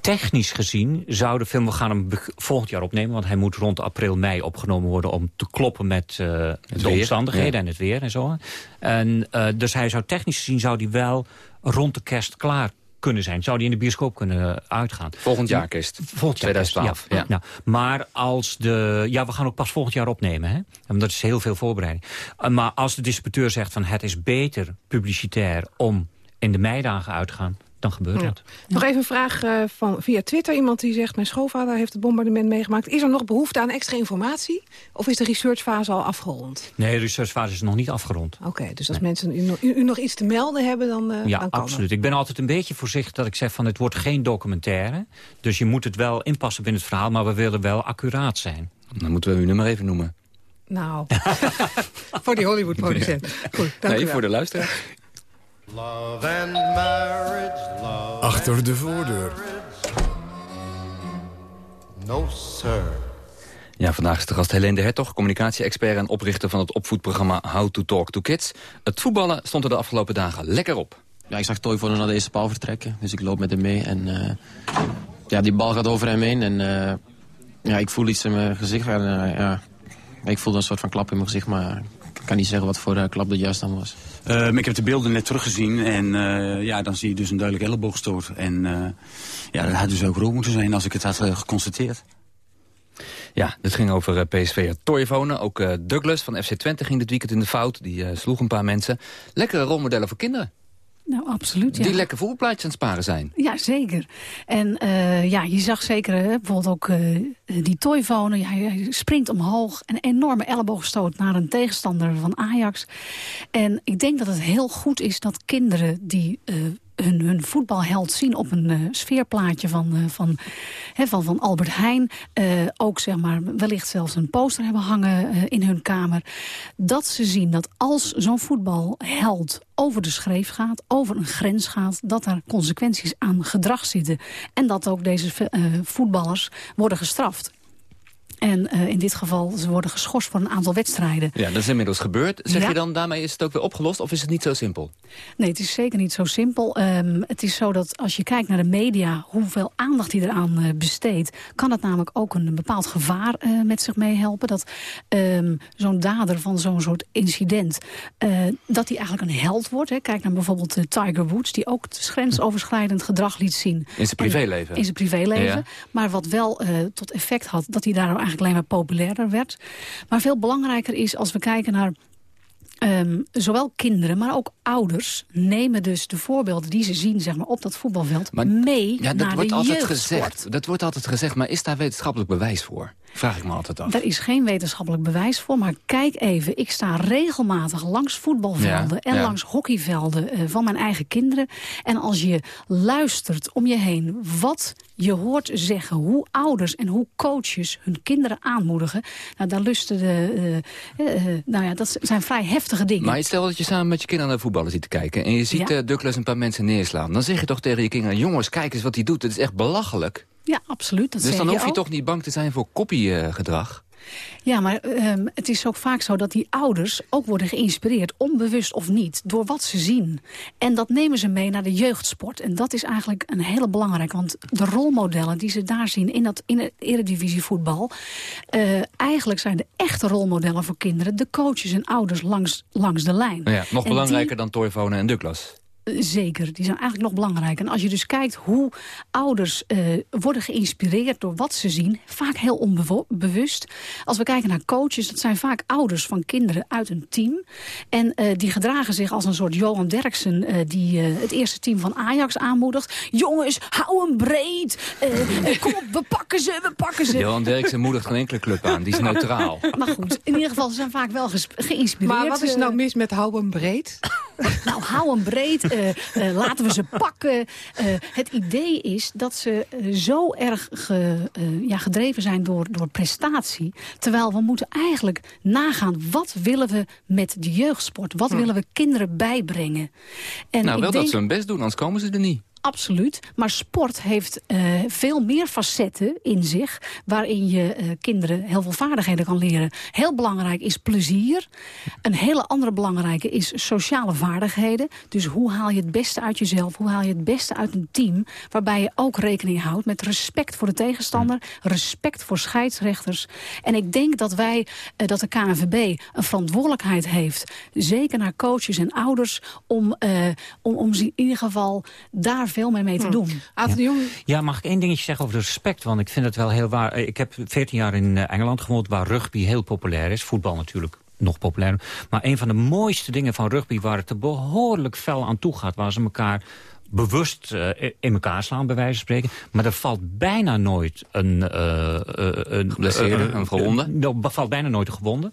Technisch gezien zou de film, we gaan hem volgend jaar opnemen... want hij moet rond april, mei opgenomen worden... om te kloppen met eh, de weer, omstandigheden ja. en het weer en zo. En, eh, dus hij zou technisch gezien zou die wel rond de kerst klaar kunnen zijn. Zou die in de bioscoop kunnen uitgaan. Volgend jaar kerst. Volgend jaar 2012, kerst, ja. Nou, maar als de... Ja, we gaan ook pas volgend jaar opnemen. Hè? En dat is heel veel voorbereiding. Uh, Maar als de distributeur zegt van het is beter publicitair... om in de meidagen uit te gaan, dan gebeurt Ja. dat. Nog even een vraag eh, van, via Twitter. Iemand die zegt, mijn schoonvader heeft het bombardement meegemaakt. Is er nog behoefte aan extra informatie? Of is de researchfase al afgerond? Nee, de researchfase is nog niet afgerond. Oké, dus als mensen u, nog- u, u nog iets te melden hebben, dan, eh Ja, dan kan absoluut. Ik ben altijd een beetje voorzichtig dat ik zeg van het wordt geen documentaire. Dus je moet het wel inpassen binnen het verhaal, maar we willen wel accuraat zijn. Dan moeten we uw nummer even noemen. Nou, voor die Hollywood-producent. Goed, dank u nee, wel. voor de luisteraar. Love and marriage, love Achter de voordeur. no sir. Ja, vandaag is de gast Helene de Hertog, communicatie-expert en oprichter van het opvoedprogramma How to Talk to Kids. Het voetballen stond er de afgelopen dagen lekker op. Ja, ik zag Toivonen naar de eerste paal vertrekken, dus ik loop met hem mee. En eh, ja, die bal gaat over hem heen en eh, ja, ik voel iets in mijn gezicht. En, eh, ja, ik voelde een soort van klap in mijn gezicht, maar ik kan niet zeggen wat voor klap dat juist dan was. Ehm, ik heb de beelden net teruggezien en eh, ja, dan zie je dus een duidelijk elleboogstoot. En eh, ja, dat had dus ook rood moeten zijn als ik het had eh, geconstateerd. Ja, dit ging over PSV Toivonen. Ook Douglas van FC Twente ging dit weekend in de fout. Die sloeg een paar mensen. Lekkere rolmodellen voor kinderen. Nou, absoluut, ja. Die lekker voetbalplaatjes aan het sparen zijn. Ja, zeker. En uh, ja, je zag zeker hè, bijvoorbeeld ook uh, die toyfonen. Ja, hij springt omhoog. Een enorme elleboogstoot naar een tegenstander van Ajax. En ik denk dat het heel goed is dat kinderen die... Uh, hun, hun voetbalheld zien op een uh, sfeerplaatje van, uh, van, van, van Albert Heijn. Uh, ook zeg maar, wellicht zelfs een poster hebben hangen in hun kamer. Dat ze zien dat als zo'n voetbalheld over de schreef gaat, over een grens gaat... dat er consequenties aan gedrag zitten. En dat ook deze voetballers worden gestraft. En uh, in dit geval, ze worden geschorst voor een aantal wedstrijden. Ja, dat is inmiddels gebeurd. Zeg ja. je dan, daarmee is het ook weer opgelost of is het niet zo simpel? Nee, het is zeker niet zo simpel. Um, het is zo dat als je kijkt naar de media, hoeveel aandacht die eraan uh, besteedt... kan het namelijk ook een bepaald gevaar uh, met zich meehelpen. Dat um, zo'n dader van zo'n soort incident, dat hij eigenlijk een held wordt. Hè. Kijk naar bijvoorbeeld Tiger Woods, die ook grensoverschrijdend gedrag liet zien. In zijn privéleven? En, in zijn privéleven. Ja. Maar wat wel tot effect had, dat hij daardoor eigenlijk alleen maar populairder werd. Maar veel belangrijker is als we kijken naar Um, zowel kinderen, maar ook ouders nemen dus de voorbeelden die ze zien zeg maar, op dat voetbalveld maar, mee ja, dat naar wordt de altijd gezegd. Dat wordt altijd gezegd, maar is daar wetenschappelijk bewijs voor? Vraag ik me altijd af. Er is geen wetenschappelijk bewijs voor, maar kijk even. Ik sta regelmatig langs voetbalvelden ja, en ja. langs hockeyvelden uh, van mijn eigen kinderen. En als je luistert om je heen wat je hoort zeggen... hoe ouders en hoe coaches hun kinderen aanmoedigen... nou, daar lusten de... Uh, uh, nou ja, dat zijn vrij heftige dingen. Maar stel dat je samen met je kinderen naar voetballen te kijken... en je ziet ja. Douglas een paar mensen neerslaan... dan zeg je toch tegen je kinderen... jongens, kijk eens wat hij doet, het is echt belachelijk. Ja, absoluut. Dat dus dan je hoef je ook. toch niet bang te zijn voor koppiegedrag? Ja, maar um, het is ook vaak zo dat die ouders ook worden geïnspireerd, onbewust of niet, door wat ze zien. En dat nemen ze mee naar de jeugdsport. En dat is eigenlijk een hele belangrijke, want de rolmodellen die ze daar zien in, dat, in het eredivisievoetbal, uh, eigenlijk zijn de echte rolmodellen voor kinderen de coaches en ouders langs, langs de lijn. Ja, nog en belangrijker die, dan Toivonen en Douglas. Zeker, die zijn eigenlijk nog belangrijk. En als je dus kijkt hoe ouders uh, worden geïnspireerd door wat ze zien... vaak heel onbewust. Als we kijken naar coaches, dat zijn vaak ouders van kinderen uit een team. En uh, die gedragen zich als een soort Johan Derksen... Uh, die het eerste team van Ajax aanmoedigt. Jongens, hou hem breed. kom op, we pakken ze, we pakken ze. Johan Derksen moedigt geen enkele club aan, die is neutraal. Maar goed, in ieder geval, ze zijn vaak wel geïnspireerd. Maar wat is nou mis met hou hem breed? nou, hou hem breed. Uh, uh, laten we ze pakken. Uh, het idee is dat ze zo erg ge, ja, gedreven zijn door, door prestatie. Terwijl we moeten eigenlijk nagaan, wat willen we met de jeugdsport? Wat hm. willen we kinderen bijbrengen? En nou, wel denk... dat ze hun best doen, anders komen ze er niet. Absoluut. Maar sport heeft uh, veel meer facetten in zich... waarin je uh, kinderen heel veel vaardigheden kan leren. Heel belangrijk is plezier. Een hele andere belangrijke is sociale vaardigheden. Dus hoe haal je het beste uit jezelf? Hoe haal je het beste uit een team? Waarbij je ook rekening houdt met respect voor de tegenstander... respect voor scheidsrechters. En ik denk dat wij, uh, dat de KNVB een verantwoordelijkheid heeft... zeker naar coaches en ouders... om, om, om ze in ieder geval daar veel meer mee te doen. Hm. Ja. ja, mag ik één dingetje zeggen over respect? Want ik vind het wel heel waar. Ik heb 14 jaar in Engeland gewoond waar rugby heel populair is. Voetbal natuurlijk nog populair. Maar een van de mooiste dingen van rugby... waar het er behoorlijk fel aan toe gaat... waar ze elkaar bewust uh, in elkaar slaan, bij wijze van spreken. Maar er valt bijna nooit een... Uh, een Geblesseerde, een gewonde? Er valt bijna nooit een gewonde.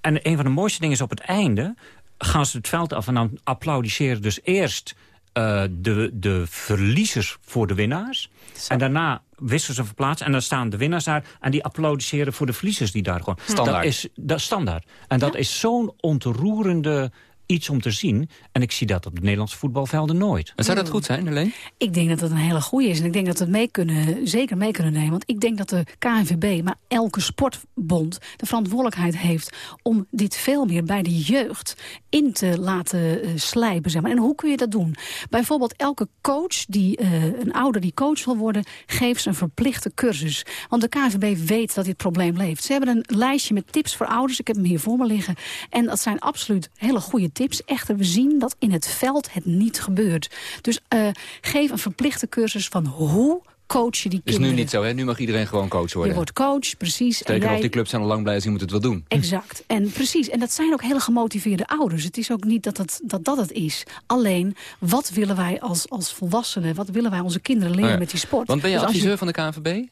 En een van de mooiste dingen is op het einde... gaan ze het veld af en dan applaudisseren dus eerst... Uh, de, de verliezers voor de winnaars. Zo. En daarna wisselen ze verplaatsen. En dan staan de winnaars daar. En die applaudisseren voor de verliezers die daar gewoon... Standaard. Dat is dat standaard. En dat ja. is zo'n ontroerende iets om te zien. En ik zie dat op de Nederlandse voetbalvelden nooit. En zou dat goed zijn, alleen? Ik denk dat dat een hele goede is. En ik denk dat we het mee kunnen, zeker mee kunnen nemen. Want ik denk dat de KNVB, maar elke sportbond... de verantwoordelijkheid heeft om dit veel meer bij de jeugd in te laten uh, slijpen. Zeg maar. En hoe kun je dat doen? Bijvoorbeeld elke coach, die, uh, een ouder die coach wil worden... geeft ze een verplichte cursus. Want de KNVB weet dat dit probleem leeft. Ze hebben een lijstje met tips voor ouders. Ik heb hem hier voor me liggen. En dat zijn absoluut hele goede tips. Echter, we zien dat in het veld het niet gebeurt. Dus uh, geef een verplichte cursus van hoe coach je die Is kinderen. nu niet zo, hè? Nu mag iedereen gewoon coach worden. Je wordt coach, precies. Sterker nog, jij- die clubs zijn al lang blij, ze moeten het wel doen. Exact. En precies. En dat zijn ook hele gemotiveerde ouders. Het is ook niet dat het, dat, dat het is. Alleen, wat willen wij als, als volwassenen... wat willen wij onze kinderen leren Oh ja. met die sport? Want ben je Dus adviseur van de KNVB?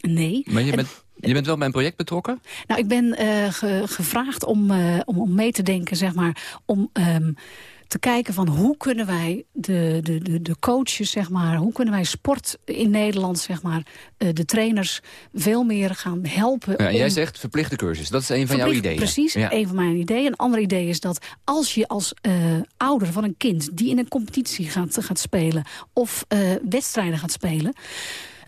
Nee. Maar je En- bent, je bent wel bij een project betrokken? Nou, ik ben eh, ge- gevraagd om, eh, om, om mee te denken, zeg maar... om ehm, te kijken van hoe kunnen wij de, de, de, de coaches, zeg maar... hoe kunnen wij sport in Nederland, zeg maar... eh, de trainers veel meer gaan helpen. Ja, jij zegt verplichte cursus. Dat is een van jouw ideeën. Precies, Ja. een van mijn ideeën. Een ander idee is dat als je als ouder van een kind... die in een competitie gaat, gaat spelen of wedstrijden gaat spelen...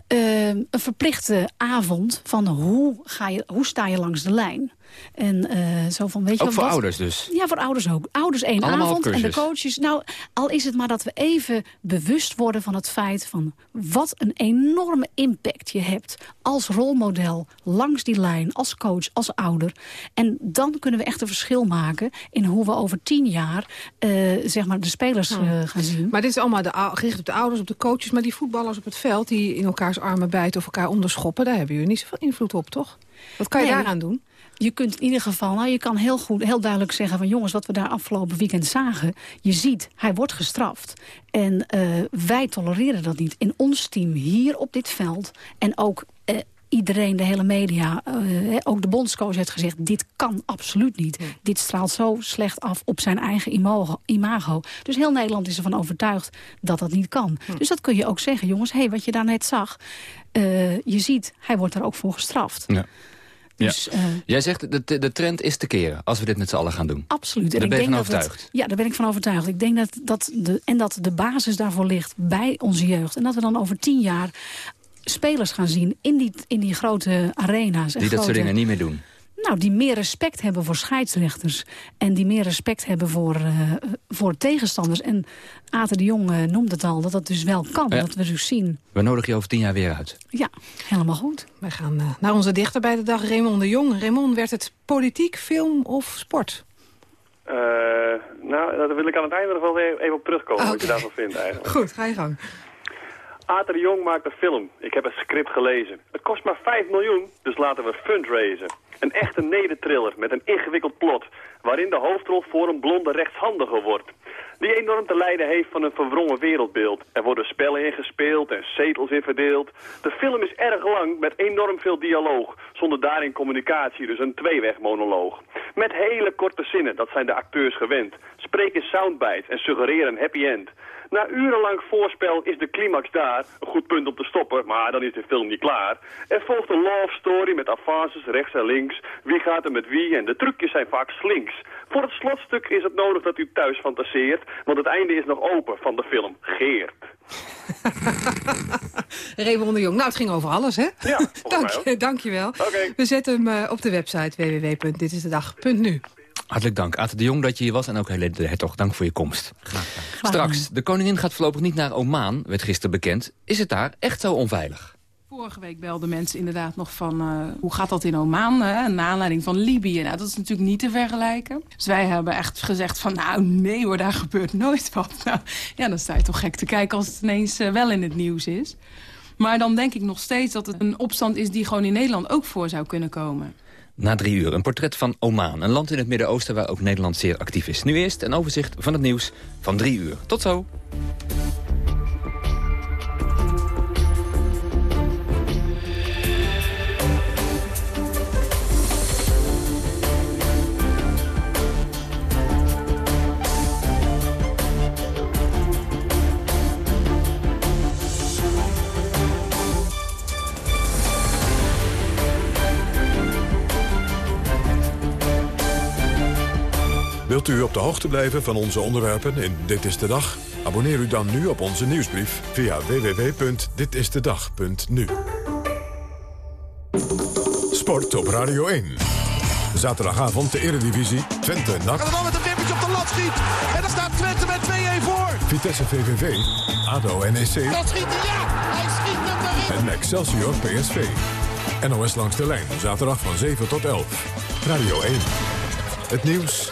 eh, een verplichte avond van hoe, ga je, hoe sta je langs de lijn. En eh, zo van, weet je Ook voor wat- ouders dus? Ja, voor ouders ook. Ouders één Allemaal avond en de coaches. Nou, al is het maar dat we even bewust worden van het feit van wat een enorme impact je hebt als rolmodel langs die lijn, als coach, als ouder. En dan kunnen we echt een verschil maken in hoe we over tien jaar eh, zeg maar de spelers eh, gaan zien. Maar dit is allemaal de, gericht op de ouders, op de coaches. Maar die voetballers op het veld die in elkaars armen bijten of elkaar onderschoppen... daar hebben jullie niet zoveel invloed op, toch? Wat kan je Nee, daaraan doen? Je kunt in ieder geval, nou je kan heel goed, heel duidelijk zeggen van jongens, wat we daar afgelopen weekend zagen. Je ziet, hij wordt gestraft. En eh, wij tolereren dat niet. In ons team hier op dit veld en ook eh, iedereen, de hele media, eh, ook de bondscoach heeft gezegd... dit kan absoluut niet. Dit straalt zo slecht af op zijn eigen imago. imago. Dus heel Nederland is ervan overtuigd dat dat niet kan. Dus dat kun je ook zeggen, jongens, hé, hey, wat je daarnet zag... eh, je ziet, hij wordt er ook voor gestraft. Ja. Dus, ja. Jij zegt, de, de, trend is te keren als we dit met z'n allen gaan doen. Absoluut. Daar ik ben denk van het- overtuigd? ja, daar ben ik van overtuigd. Ik denk dat, dat de, en dat de basis daarvoor ligt bij onze jeugd. En dat we dan over tien jaar spelers gaan zien in die, in die grote arena's. en Die dat soort dingen niet meer doen. Nou, die meer respect hebben voor scheidsrechters. En die meer respect hebben voor, eh, voor tegenstanders. En Aten de Jong eh, noemde het al, dat dat dus wel kan. Ja. Dat we dus zien. We nodigen je over tien jaar weer uit. Ja, helemaal goed. Wij gaan eh, naar onze dichter bij de dag, Raymond de Jong. Raymond, werd het politiek, film of sport? Eh, nou, daar wil ik aan het einde nog wel even even op terugkomen, wat je daarvan vindt eigenlijk. Goed, ga je gang. Ater de Jong maakt een film. Ik heb het script gelezen. Het kost maar 5 miljoen, dus laten we fundraisen. Een echte nedertriller met een ingewikkeld plot... waarin de hoofdrol voor een blonde rechtshandige wordt. Die enorm te lijden heeft van een verwrongen wereldbeeld. Er worden spellen ingespeeld en zetels in verdeeld. De film is erg lang met enorm veel dialoog. Zonder daarin communicatie, dus een tweewegmonoloog. Met hele korte zinnen, dat zijn de acteurs gewend. Spreken soundbites en suggereren een happy end. Na urenlang voorspel is de climax daar. Een goed punt om te stoppen, maar dan is de film niet klaar. Er volgt een love story met avances rechts en links. Wie gaat er met wie en de trucjes zijn vaak slinks. Voor het slotstuk is het nodig dat u thuis fantaseert. Want het einde is nog open van de film Geert. Raymond de Jong. Nou, het ging over alles, hè? Ja, Dank, je, dank je wel. We zetten hem eh, op de website www.ditistedag.nu. Hartelijk dank, Aten de Jong, dat je hier was. En ook Helene de Hertog, dank voor je komst. Straks, de koningin gaat voorlopig niet naar Oman, werd gisteren bekend. Is het daar echt zo onveilig? Vorige week belden mensen inderdaad nog van eh, hoe gaat dat in Oman, hè? naar aanleiding van Libië. Nou, dat is natuurlijk niet te vergelijken. Dus wij hebben echt gezegd van nou nee hoor, daar gebeurt nooit wat. Nou, ja, dan sta je toch gek te kijken als het ineens eh, wel in het nieuws is. Maar dan denk ik nog steeds dat het een opstand is die gewoon in Nederland ook voor zou kunnen komen. Na drie uur een portret van Oman, een land in het Midden-Oosten... waar ook Nederland zeer actief is. Nu eerst een overzicht van het nieuws van drie uur. Tot zo. Wilt u op de hoogte blijven van onze onderwerpen in Dit is de Dag? Abonneer u dan nu op onze nieuwsbrief via www.ditistedag.nu. Sport op Radio 1. Zaterdagavond de Eredivisie. Twente NAC. De bal met een wippertje op de lat schiet. En dan staat Twente met 2-1 voor. Vitesse VVV. ADO NEC. Dat schiet hij, ja. Hij schiet hem erin. En Excelsior PSV. NOS langs de lijn. Zaterdag van 7 tot 11. Radio 1. Het nieuws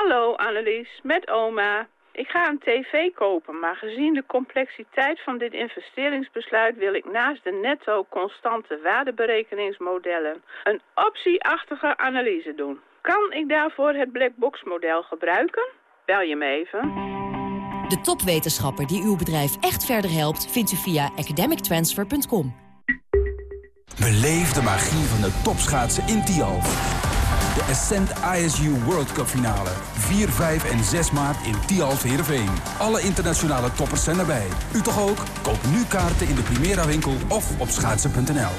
Hallo Annelies, met oma. Ik ga een tv kopen, maar gezien de complexiteit van dit investeringsbesluit wil ik naast de netto constante waardeberekeningsmodellen een optieachtige analyse doen. Kan ik daarvoor het blackbox model gebruiken? Bel je me even. De topwetenschapper die uw bedrijf echt verder helpt vindt u via academictransfer.com. Beleef de magie van de topschaatsen in Tialf. De Ascent ISU World Cup finale. 4, 5 en 6 maart in Tialf Heerenveen. Alle internationale toppers zijn erbij. U toch ook? Koop nu kaarten in de Primera winkel of op schaatsen.nl.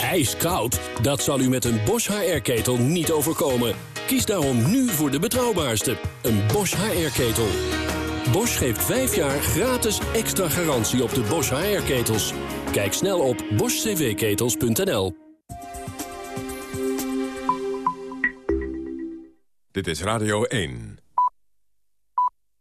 Ijskoud? Dat zal u met een Bosch HR-ketel niet overkomen. Kies daarom nu voor de betrouwbaarste, een Bosch HR-ketel. Bosch geeft 5 jaar gratis extra garantie op de Bosch HR-ketels. Kijk snel op boschcvketels.nl. Dit is Radio 1.